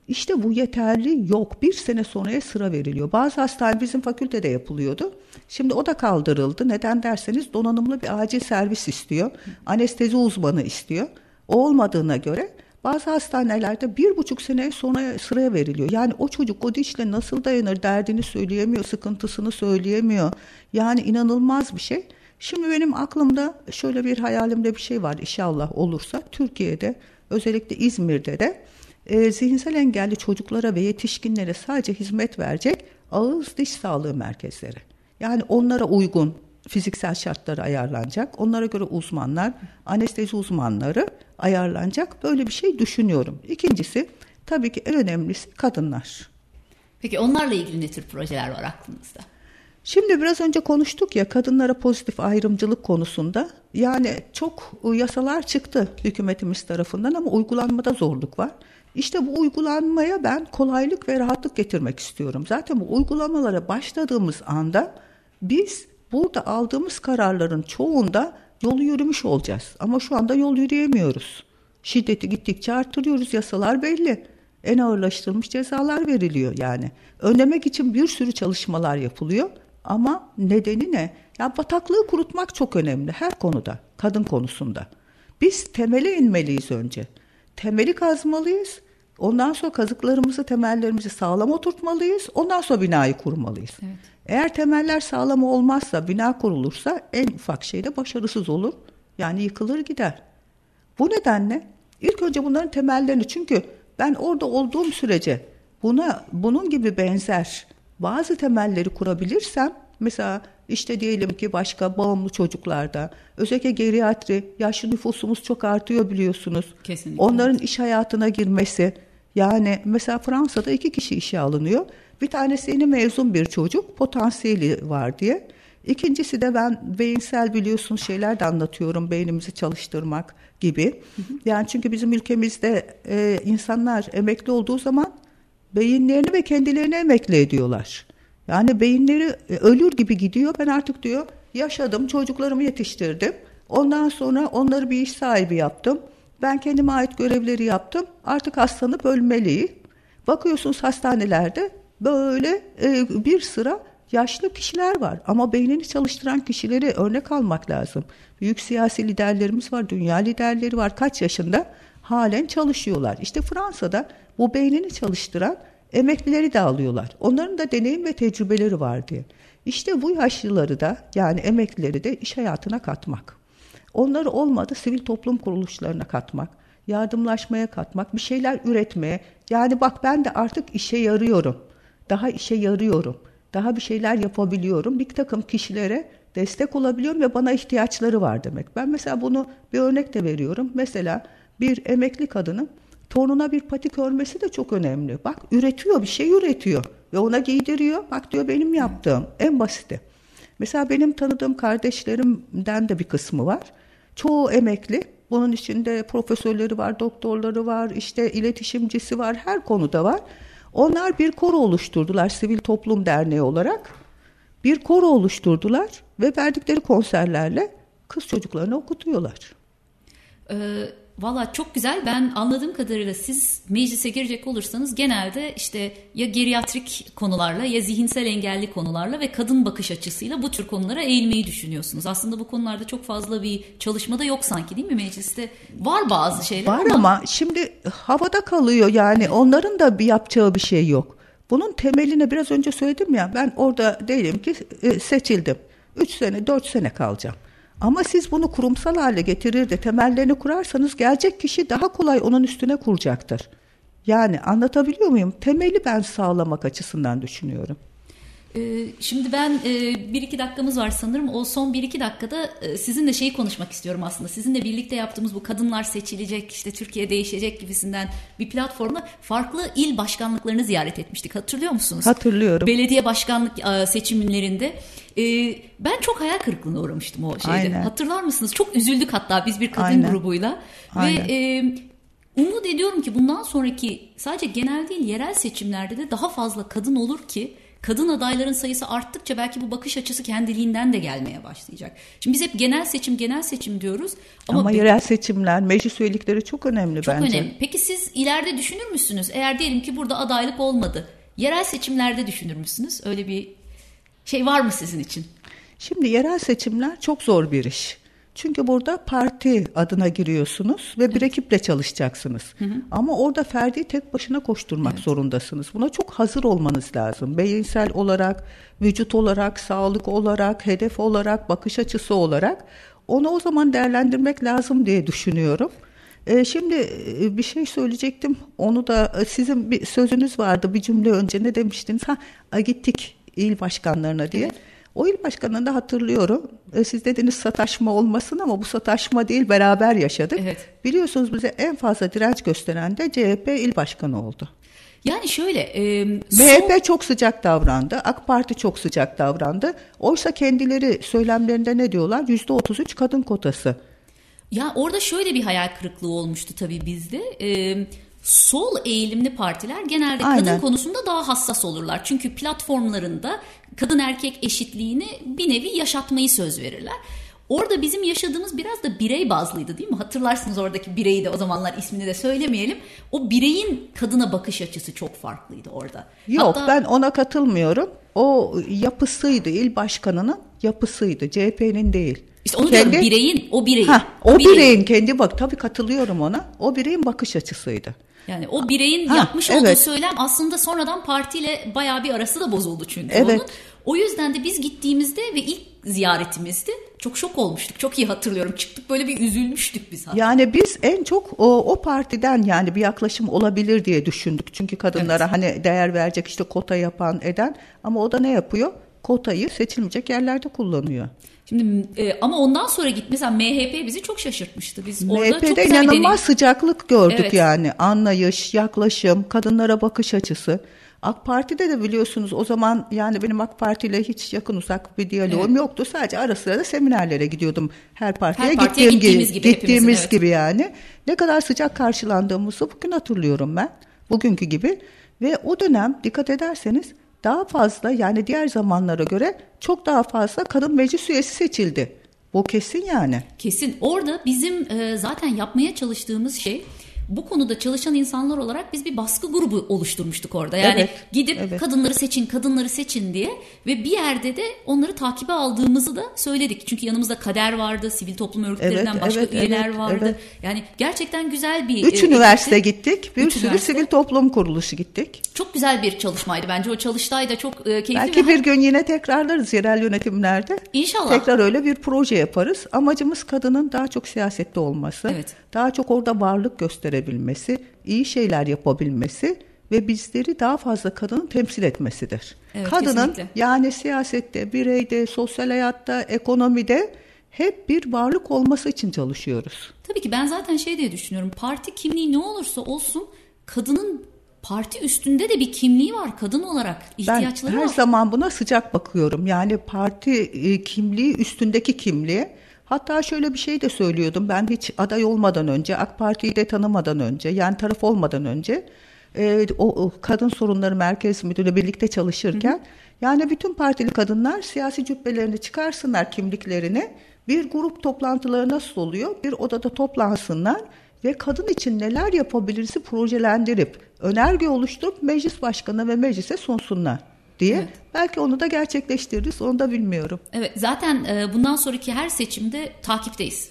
İşte bu yeterli yok. Bir sene sonraya sıra veriliyor. Bazı hastane bizim fakültede yapılıyordu. Şimdi o da kaldırıldı. Neden derseniz donanımlı bir acil servis istiyor. Anestezi uzmanı istiyor. O olmadığına göre bazı hastanelerde bir buçuk sene sonra sıraya veriliyor. Yani o çocuk o dişle nasıl dayanır derdini söyleyemiyor, sıkıntısını söyleyemiyor. Yani inanılmaz bir şey. Şimdi benim aklımda şöyle bir hayalimde bir şey var inşallah olursa. Türkiye'de özellikle İzmir'de de e, zihinsel engelli çocuklara ve yetişkinlere sadece hizmet verecek ağız diş sağlığı merkezleri. Yani onlara uygun fiziksel şartları ayarlanacak. Onlara göre uzmanlar, anestezi uzmanları ayarlanacak. Böyle bir şey düşünüyorum. İkincisi tabii ki en önemlisi kadınlar. Peki onlarla ilgili ne tür projeler var aklınızda? Şimdi biraz önce konuştuk ya kadınlara pozitif ayrımcılık konusunda. Yani çok yasalar çıktı hükümetimiz tarafından ama uygulanmada zorluk var. İşte bu uygulanmaya ben kolaylık ve rahatlık getirmek istiyorum. Zaten bu uygulamalara başladığımız anda biz burada aldığımız kararların çoğunda yolu yürümüş olacağız. Ama şu anda yol yürüyemiyoruz. Şiddeti gittikçe artırıyoruz. Yasalar belli. En ağırlaştırılmış cezalar veriliyor yani. Önlemek için bir sürü çalışmalar yapılıyor. Ama nedeni ne? Ya bataklığı kurutmak çok önemli her konuda, kadın konusunda. Biz temele inmeliyiz önce. Temeli kazmalıyız. Ondan sonra kazıklarımızı, temellerimizi sağlam oturtmalıyız. Ondan sonra binayı kurmalıyız. Evet. Eğer temeller sağlam olmazsa, bina kurulursa en ufak şeyde başarısız olur. Yani yıkılır gider. Bu nedenle ilk önce bunların temellerini çünkü ben orada olduğum sürece buna bunun gibi benzer bazı temelleri kurabilirsem mesela işte diyelim ki başka bağımlı çocuklarda özellikle geriatri yaşlı nüfusumuz çok artıyor biliyorsunuz. Kesinlikle. Onların iş hayatına girmesi yani mesela Fransa'da iki kişi işe alınıyor. Bir tanesi yeni mezun bir çocuk potansiyeli var diye. İkincisi de ben beyinsel biliyorsunuz şeyler de anlatıyorum beynimizi çalıştırmak gibi. Yani çünkü bizim ülkemizde e, insanlar emekli olduğu zaman beyinlerini ve kendilerini emekli ediyorlar. Yani beyinleri e, ölür gibi gidiyor. Ben artık diyor yaşadım, çocuklarımı yetiştirdim. Ondan sonra onları bir iş sahibi yaptım. Ben kendime ait görevleri yaptım. Artık hastalanıp ölmeliyim. Bakıyorsunuz hastanelerde böyle e, bir sıra yaşlı kişiler var ama beynini çalıştıran kişileri örnek almak lazım. Büyük siyasi liderlerimiz var, dünya liderleri var. Kaç yaşında halen çalışıyorlar. İşte Fransa'da bu beynini çalıştıran emeklileri de alıyorlar. Onların da deneyim ve tecrübeleri var diye. İşte bu yaşlıları da yani emeklileri de iş hayatına katmak. Onları olmadı sivil toplum kuruluşlarına katmak, yardımlaşmaya katmak, bir şeyler üretmeye. Yani bak ben de artık işe yarıyorum. Daha işe yarıyorum. Daha bir şeyler yapabiliyorum. Bir takım kişilere destek olabiliyorum ve bana ihtiyaçları var demek. Ben mesela bunu bir örnek de veriyorum. Mesela bir emekli kadının torununa bir patik örmesi de çok önemli. Bak üretiyor bir şey üretiyor ve ona giydiriyor. Bak diyor benim yaptığım en basiti. Mesela benim tanıdığım kardeşlerimden de bir kısmı var. Çoğu emekli. Bunun içinde profesörleri var, doktorları var, işte iletişimcisi var, her konuda var. Onlar bir koro oluşturdular Sivil Toplum Derneği olarak. Bir koro oluşturdular ve verdikleri konserlerle kız çocuklarını okutuyorlar. Ee, Valla çok güzel. Ben anladığım kadarıyla siz meclise girecek olursanız genelde işte ya geriatrik konularla ya zihinsel engelli konularla ve kadın bakış açısıyla bu tür konulara eğilmeyi düşünüyorsunuz. Aslında bu konularda çok fazla bir çalışmada yok sanki değil mi mecliste? Var bazı şeyler Var ama, ama şimdi havada kalıyor yani onların da bir yapacağı bir şey yok. Bunun temeline biraz önce söyledim ya ben orada diyelim ki e, seçildim. 3 sene 4 sene kalacağım. Ama siz bunu kurumsal hale getirir de temellerini kurarsanız gelecek kişi daha kolay onun üstüne kuracaktır. Yani anlatabiliyor muyum? Temeli ben sağlamak açısından düşünüyorum. Ee, şimdi ben e, bir iki dakikamız var sanırım. O son bir iki dakikada e, sizinle şeyi konuşmak istiyorum aslında. Sizinle birlikte yaptığımız bu kadınlar seçilecek, işte Türkiye değişecek gibisinden bir platformda farklı il başkanlıklarını ziyaret etmiştik. Hatırlıyor musunuz? Hatırlıyorum. Belediye başkanlık e, seçimlerinde. Ben çok hayal kırıklığına uğramıştım o şeyde. Aynen. Hatırlar mısınız? Çok üzüldük hatta biz bir kadın Aynen. grubuyla. Aynen. Ve umut ediyorum ki bundan sonraki sadece genel değil yerel seçimlerde de daha fazla kadın olur ki kadın adayların sayısı arttıkça belki bu bakış açısı kendiliğinden de gelmeye başlayacak. Şimdi biz hep genel seçim genel seçim diyoruz. Ama, ama yerel seçimler, meclis üyelikleri çok önemli çok bence. Çok önemli. Peki siz ileride düşünür müsünüz? Eğer diyelim ki burada adaylık olmadı. Yerel seçimlerde düşünür müsünüz? Öyle bir şey var mı sizin için? Şimdi yerel seçimler çok zor bir iş. Çünkü burada parti adına giriyorsunuz ve bir ekiple çalışacaksınız. Hı hı. Ama orada ferdi tek başına koşturmak evet. zorundasınız. Buna çok hazır olmanız lazım. Beyinsel olarak, vücut olarak, sağlık olarak, hedef olarak, bakış açısı olarak. Onu o zaman değerlendirmek lazım diye düşünüyorum. Ee, şimdi e, bir şey söyleyecektim. Onu da e, sizin bir sözünüz vardı bir cümle önce ne demiştiniz? Ha gittik il başkanlarına diye. O il başkanını da hatırlıyorum. E, siz dediniz sataşma olmasın ama bu sataşma değil beraber yaşadık. Evet. Biliyorsunuz bize en fazla direnç gösteren de CHP il başkanı oldu. Yani şöyle e, MHP son- çok sıcak davrandı. AK Parti çok sıcak davrandı. Oysa kendileri söylemlerinde ne diyorlar? Yüzde 33 kadın kotası. Ya orada şöyle bir hayal kırıklığı olmuştu tabii bizde. Ee, sol eğilimli partiler genelde kadın Aynen. konusunda daha hassas olurlar. Çünkü platformlarında kadın erkek eşitliğini bir nevi yaşatmayı söz verirler. Orada bizim yaşadığımız biraz da birey bazlıydı değil mi? Hatırlarsınız oradaki bireyi de o zamanlar ismini de söylemeyelim. O bireyin kadına bakış açısı çok farklıydı orada. Yok Hatta- ben ona katılmıyorum. O yapısıydı, il başkanının yapısıydı. CHP'nin değil. İşte onu diyorum bireyin, o bireyin. Ha, o bireyin kendi bak tabii katılıyorum ona. O bireyin bakış açısıydı. Yani o bireyin Ha, yapmış olduğu evet. söylem aslında sonradan partiyle bayağı bir arası da bozuldu çünkü Evet. onun. O yüzden de biz gittiğimizde ve ilk ziyaretimizdi çok şok olmuştuk. Çok iyi hatırlıyorum. Çıktık böyle bir üzülmüştük biz. hatta. Yani biz en çok o, o partiden yani bir yaklaşım olabilir diye düşündük. Çünkü kadınlara hani değer verecek işte kota yapan eden ama o da ne yapıyor? Kotayı seçilmeyecek yerlerde kullanıyor. Şimdi e, ama ondan sonra git mesela MHP bizi çok şaşırtmıştı. Biz orada çok MHP'de güzel inanılmaz sıcaklık gördük Evet. yani. Anlayış, yaklaşım, kadınlara bakış açısı. AK Parti'de de biliyorsunuz o zaman yani benim AK Parti ile hiç yakın uzak bir diyalogum Evet. yoktu. Sadece ara sıra da seminerlere gidiyordum. Her partiye, Her partiye gittiğim gittiğimiz gibi, gittiğimiz evet. gibi yani. Ne kadar sıcak karşılandığımızı bugün hatırlıyorum ben. Bugünkü gibi ve o dönem dikkat ederseniz daha fazla yani diğer zamanlara göre çok daha fazla kadın meclis üyesi seçildi. Bu kesin yani. Kesin. Orada bizim e, zaten yapmaya çalıştığımız şey bu konuda çalışan insanlar olarak biz bir baskı grubu oluşturmuştuk orada. Yani Evet, gidip evet. kadınları seçin, kadınları seçin diye ve bir yerde de onları takibe aldığımızı da söyledik. Çünkü yanımızda kader vardı, sivil toplum örgütlerinden Evet, başka evet, üyeler evet, vardı. evet. Yani gerçekten güzel bir Üç e, üniversite gittik. Bir Üç sürü üniversite. sivil toplum kuruluşu gittik. Çok güzel bir çalışmaydı bence. O çalıştay da çok e, keyifli. Belki bir gün yine tekrarlarız yerel yönetimlerde. İnşallah. Tekrar öyle bir proje yaparız. Amacımız kadının daha çok siyasette olması. Evet. Daha çok orada varlık gösterebilmesi, iyi şeyler yapabilmesi ve bizleri daha fazla kadının temsil etmesidir. Evet, kadının kesinlikle. yani siyasette, bireyde, sosyal hayatta, ekonomide hep bir varlık olması için çalışıyoruz. Tabii ki ben zaten şey diye düşünüyorum. Parti kimliği ne olursa olsun kadının parti üstünde de bir kimliği var kadın olarak. Ben ihtiyaçları her var. zaman buna sıcak bakıyorum. Yani parti e, kimliği üstündeki kimliğe. Hatta şöyle bir şey de söylüyordum. Ben hiç aday olmadan önce, AK Parti'yi de tanımadan önce, yani taraf olmadan önce e, o, o kadın sorunları merkez müdürü birlikte çalışırken yani bütün partili kadınlar siyasi cübbelerini çıkarsınlar kimliklerini. Bir grup toplantıları nasıl oluyor? Bir odada toplansınlar ve kadın için neler yapabiliriz projelendirip önerge oluşturup meclis başkanına ve meclise sunsunlar diye. Evet. Belki onu da gerçekleştiririz. Onu da bilmiyorum. Evet zaten e, bundan sonraki her seçimde takipteyiz.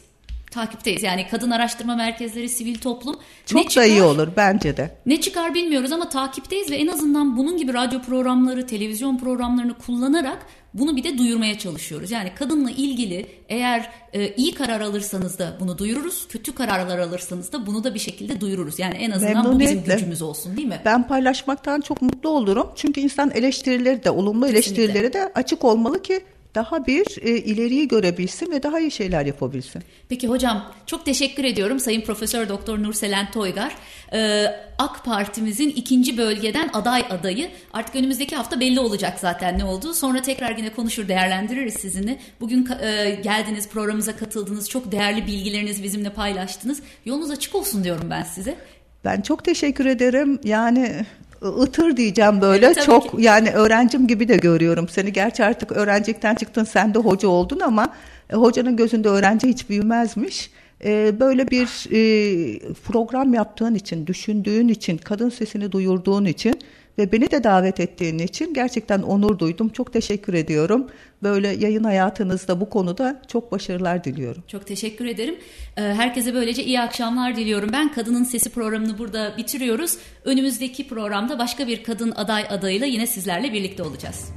Takipteyiz. Yani kadın araştırma merkezleri, sivil toplum. Çok ne da çıkar, iyi olur bence de. Ne çıkar bilmiyoruz ama takipteyiz ve en azından bunun gibi radyo programları, televizyon programlarını kullanarak bunu bir de duyurmaya çalışıyoruz. Yani kadınla ilgili eğer e, iyi karar alırsanız da bunu duyururuz, kötü kararlar alırsanız da bunu da bir şekilde duyururuz. Yani en azından bu bizim gücümüz olsun değil mi? Ben paylaşmaktan çok mutlu olurum. Çünkü insan eleştirileri de, olumlu eleştirileri de açık olmalı ki daha bir e, ileriyi görebilsin ve daha iyi şeyler yapabilsin. Peki hocam çok teşekkür ediyorum Sayın Profesör Doktor Nurselen Toygar. Ee, AK Parti'mizin ikinci bölgeden aday adayı. Artık önümüzdeki hafta belli olacak zaten ne olduğu. Sonra tekrar yine konuşur değerlendiririz sizinle. Bugün e, geldiniz programımıza katıldınız. Çok değerli bilgilerinizi bizimle paylaştınız. Yolunuz açık olsun diyorum ben size. Ben çok teşekkür ederim. Yani ıtır diyeceğim böyle. Evet, çok yani öğrencim gibi de görüyorum seni. Gerçi artık öğrencilikten çıktın sen de hoca oldun ama e, hocanın gözünde öğrenci hiç büyümezmiş. E, böyle bir e, program yaptığın için, düşündüğün için, kadın sesini duyurduğun için ve beni de davet ettiğin için gerçekten onur duydum. Çok teşekkür ediyorum. Böyle yayın hayatınızda bu konuda çok başarılar diliyorum. Çok teşekkür ederim. Ee, Herkese böylece iyi akşamlar diliyorum. Ben Kadının Sesi programını burada bitiriyoruz. Önümüzdeki programda başka bir kadın aday adayıyla yine sizlerle birlikte olacağız.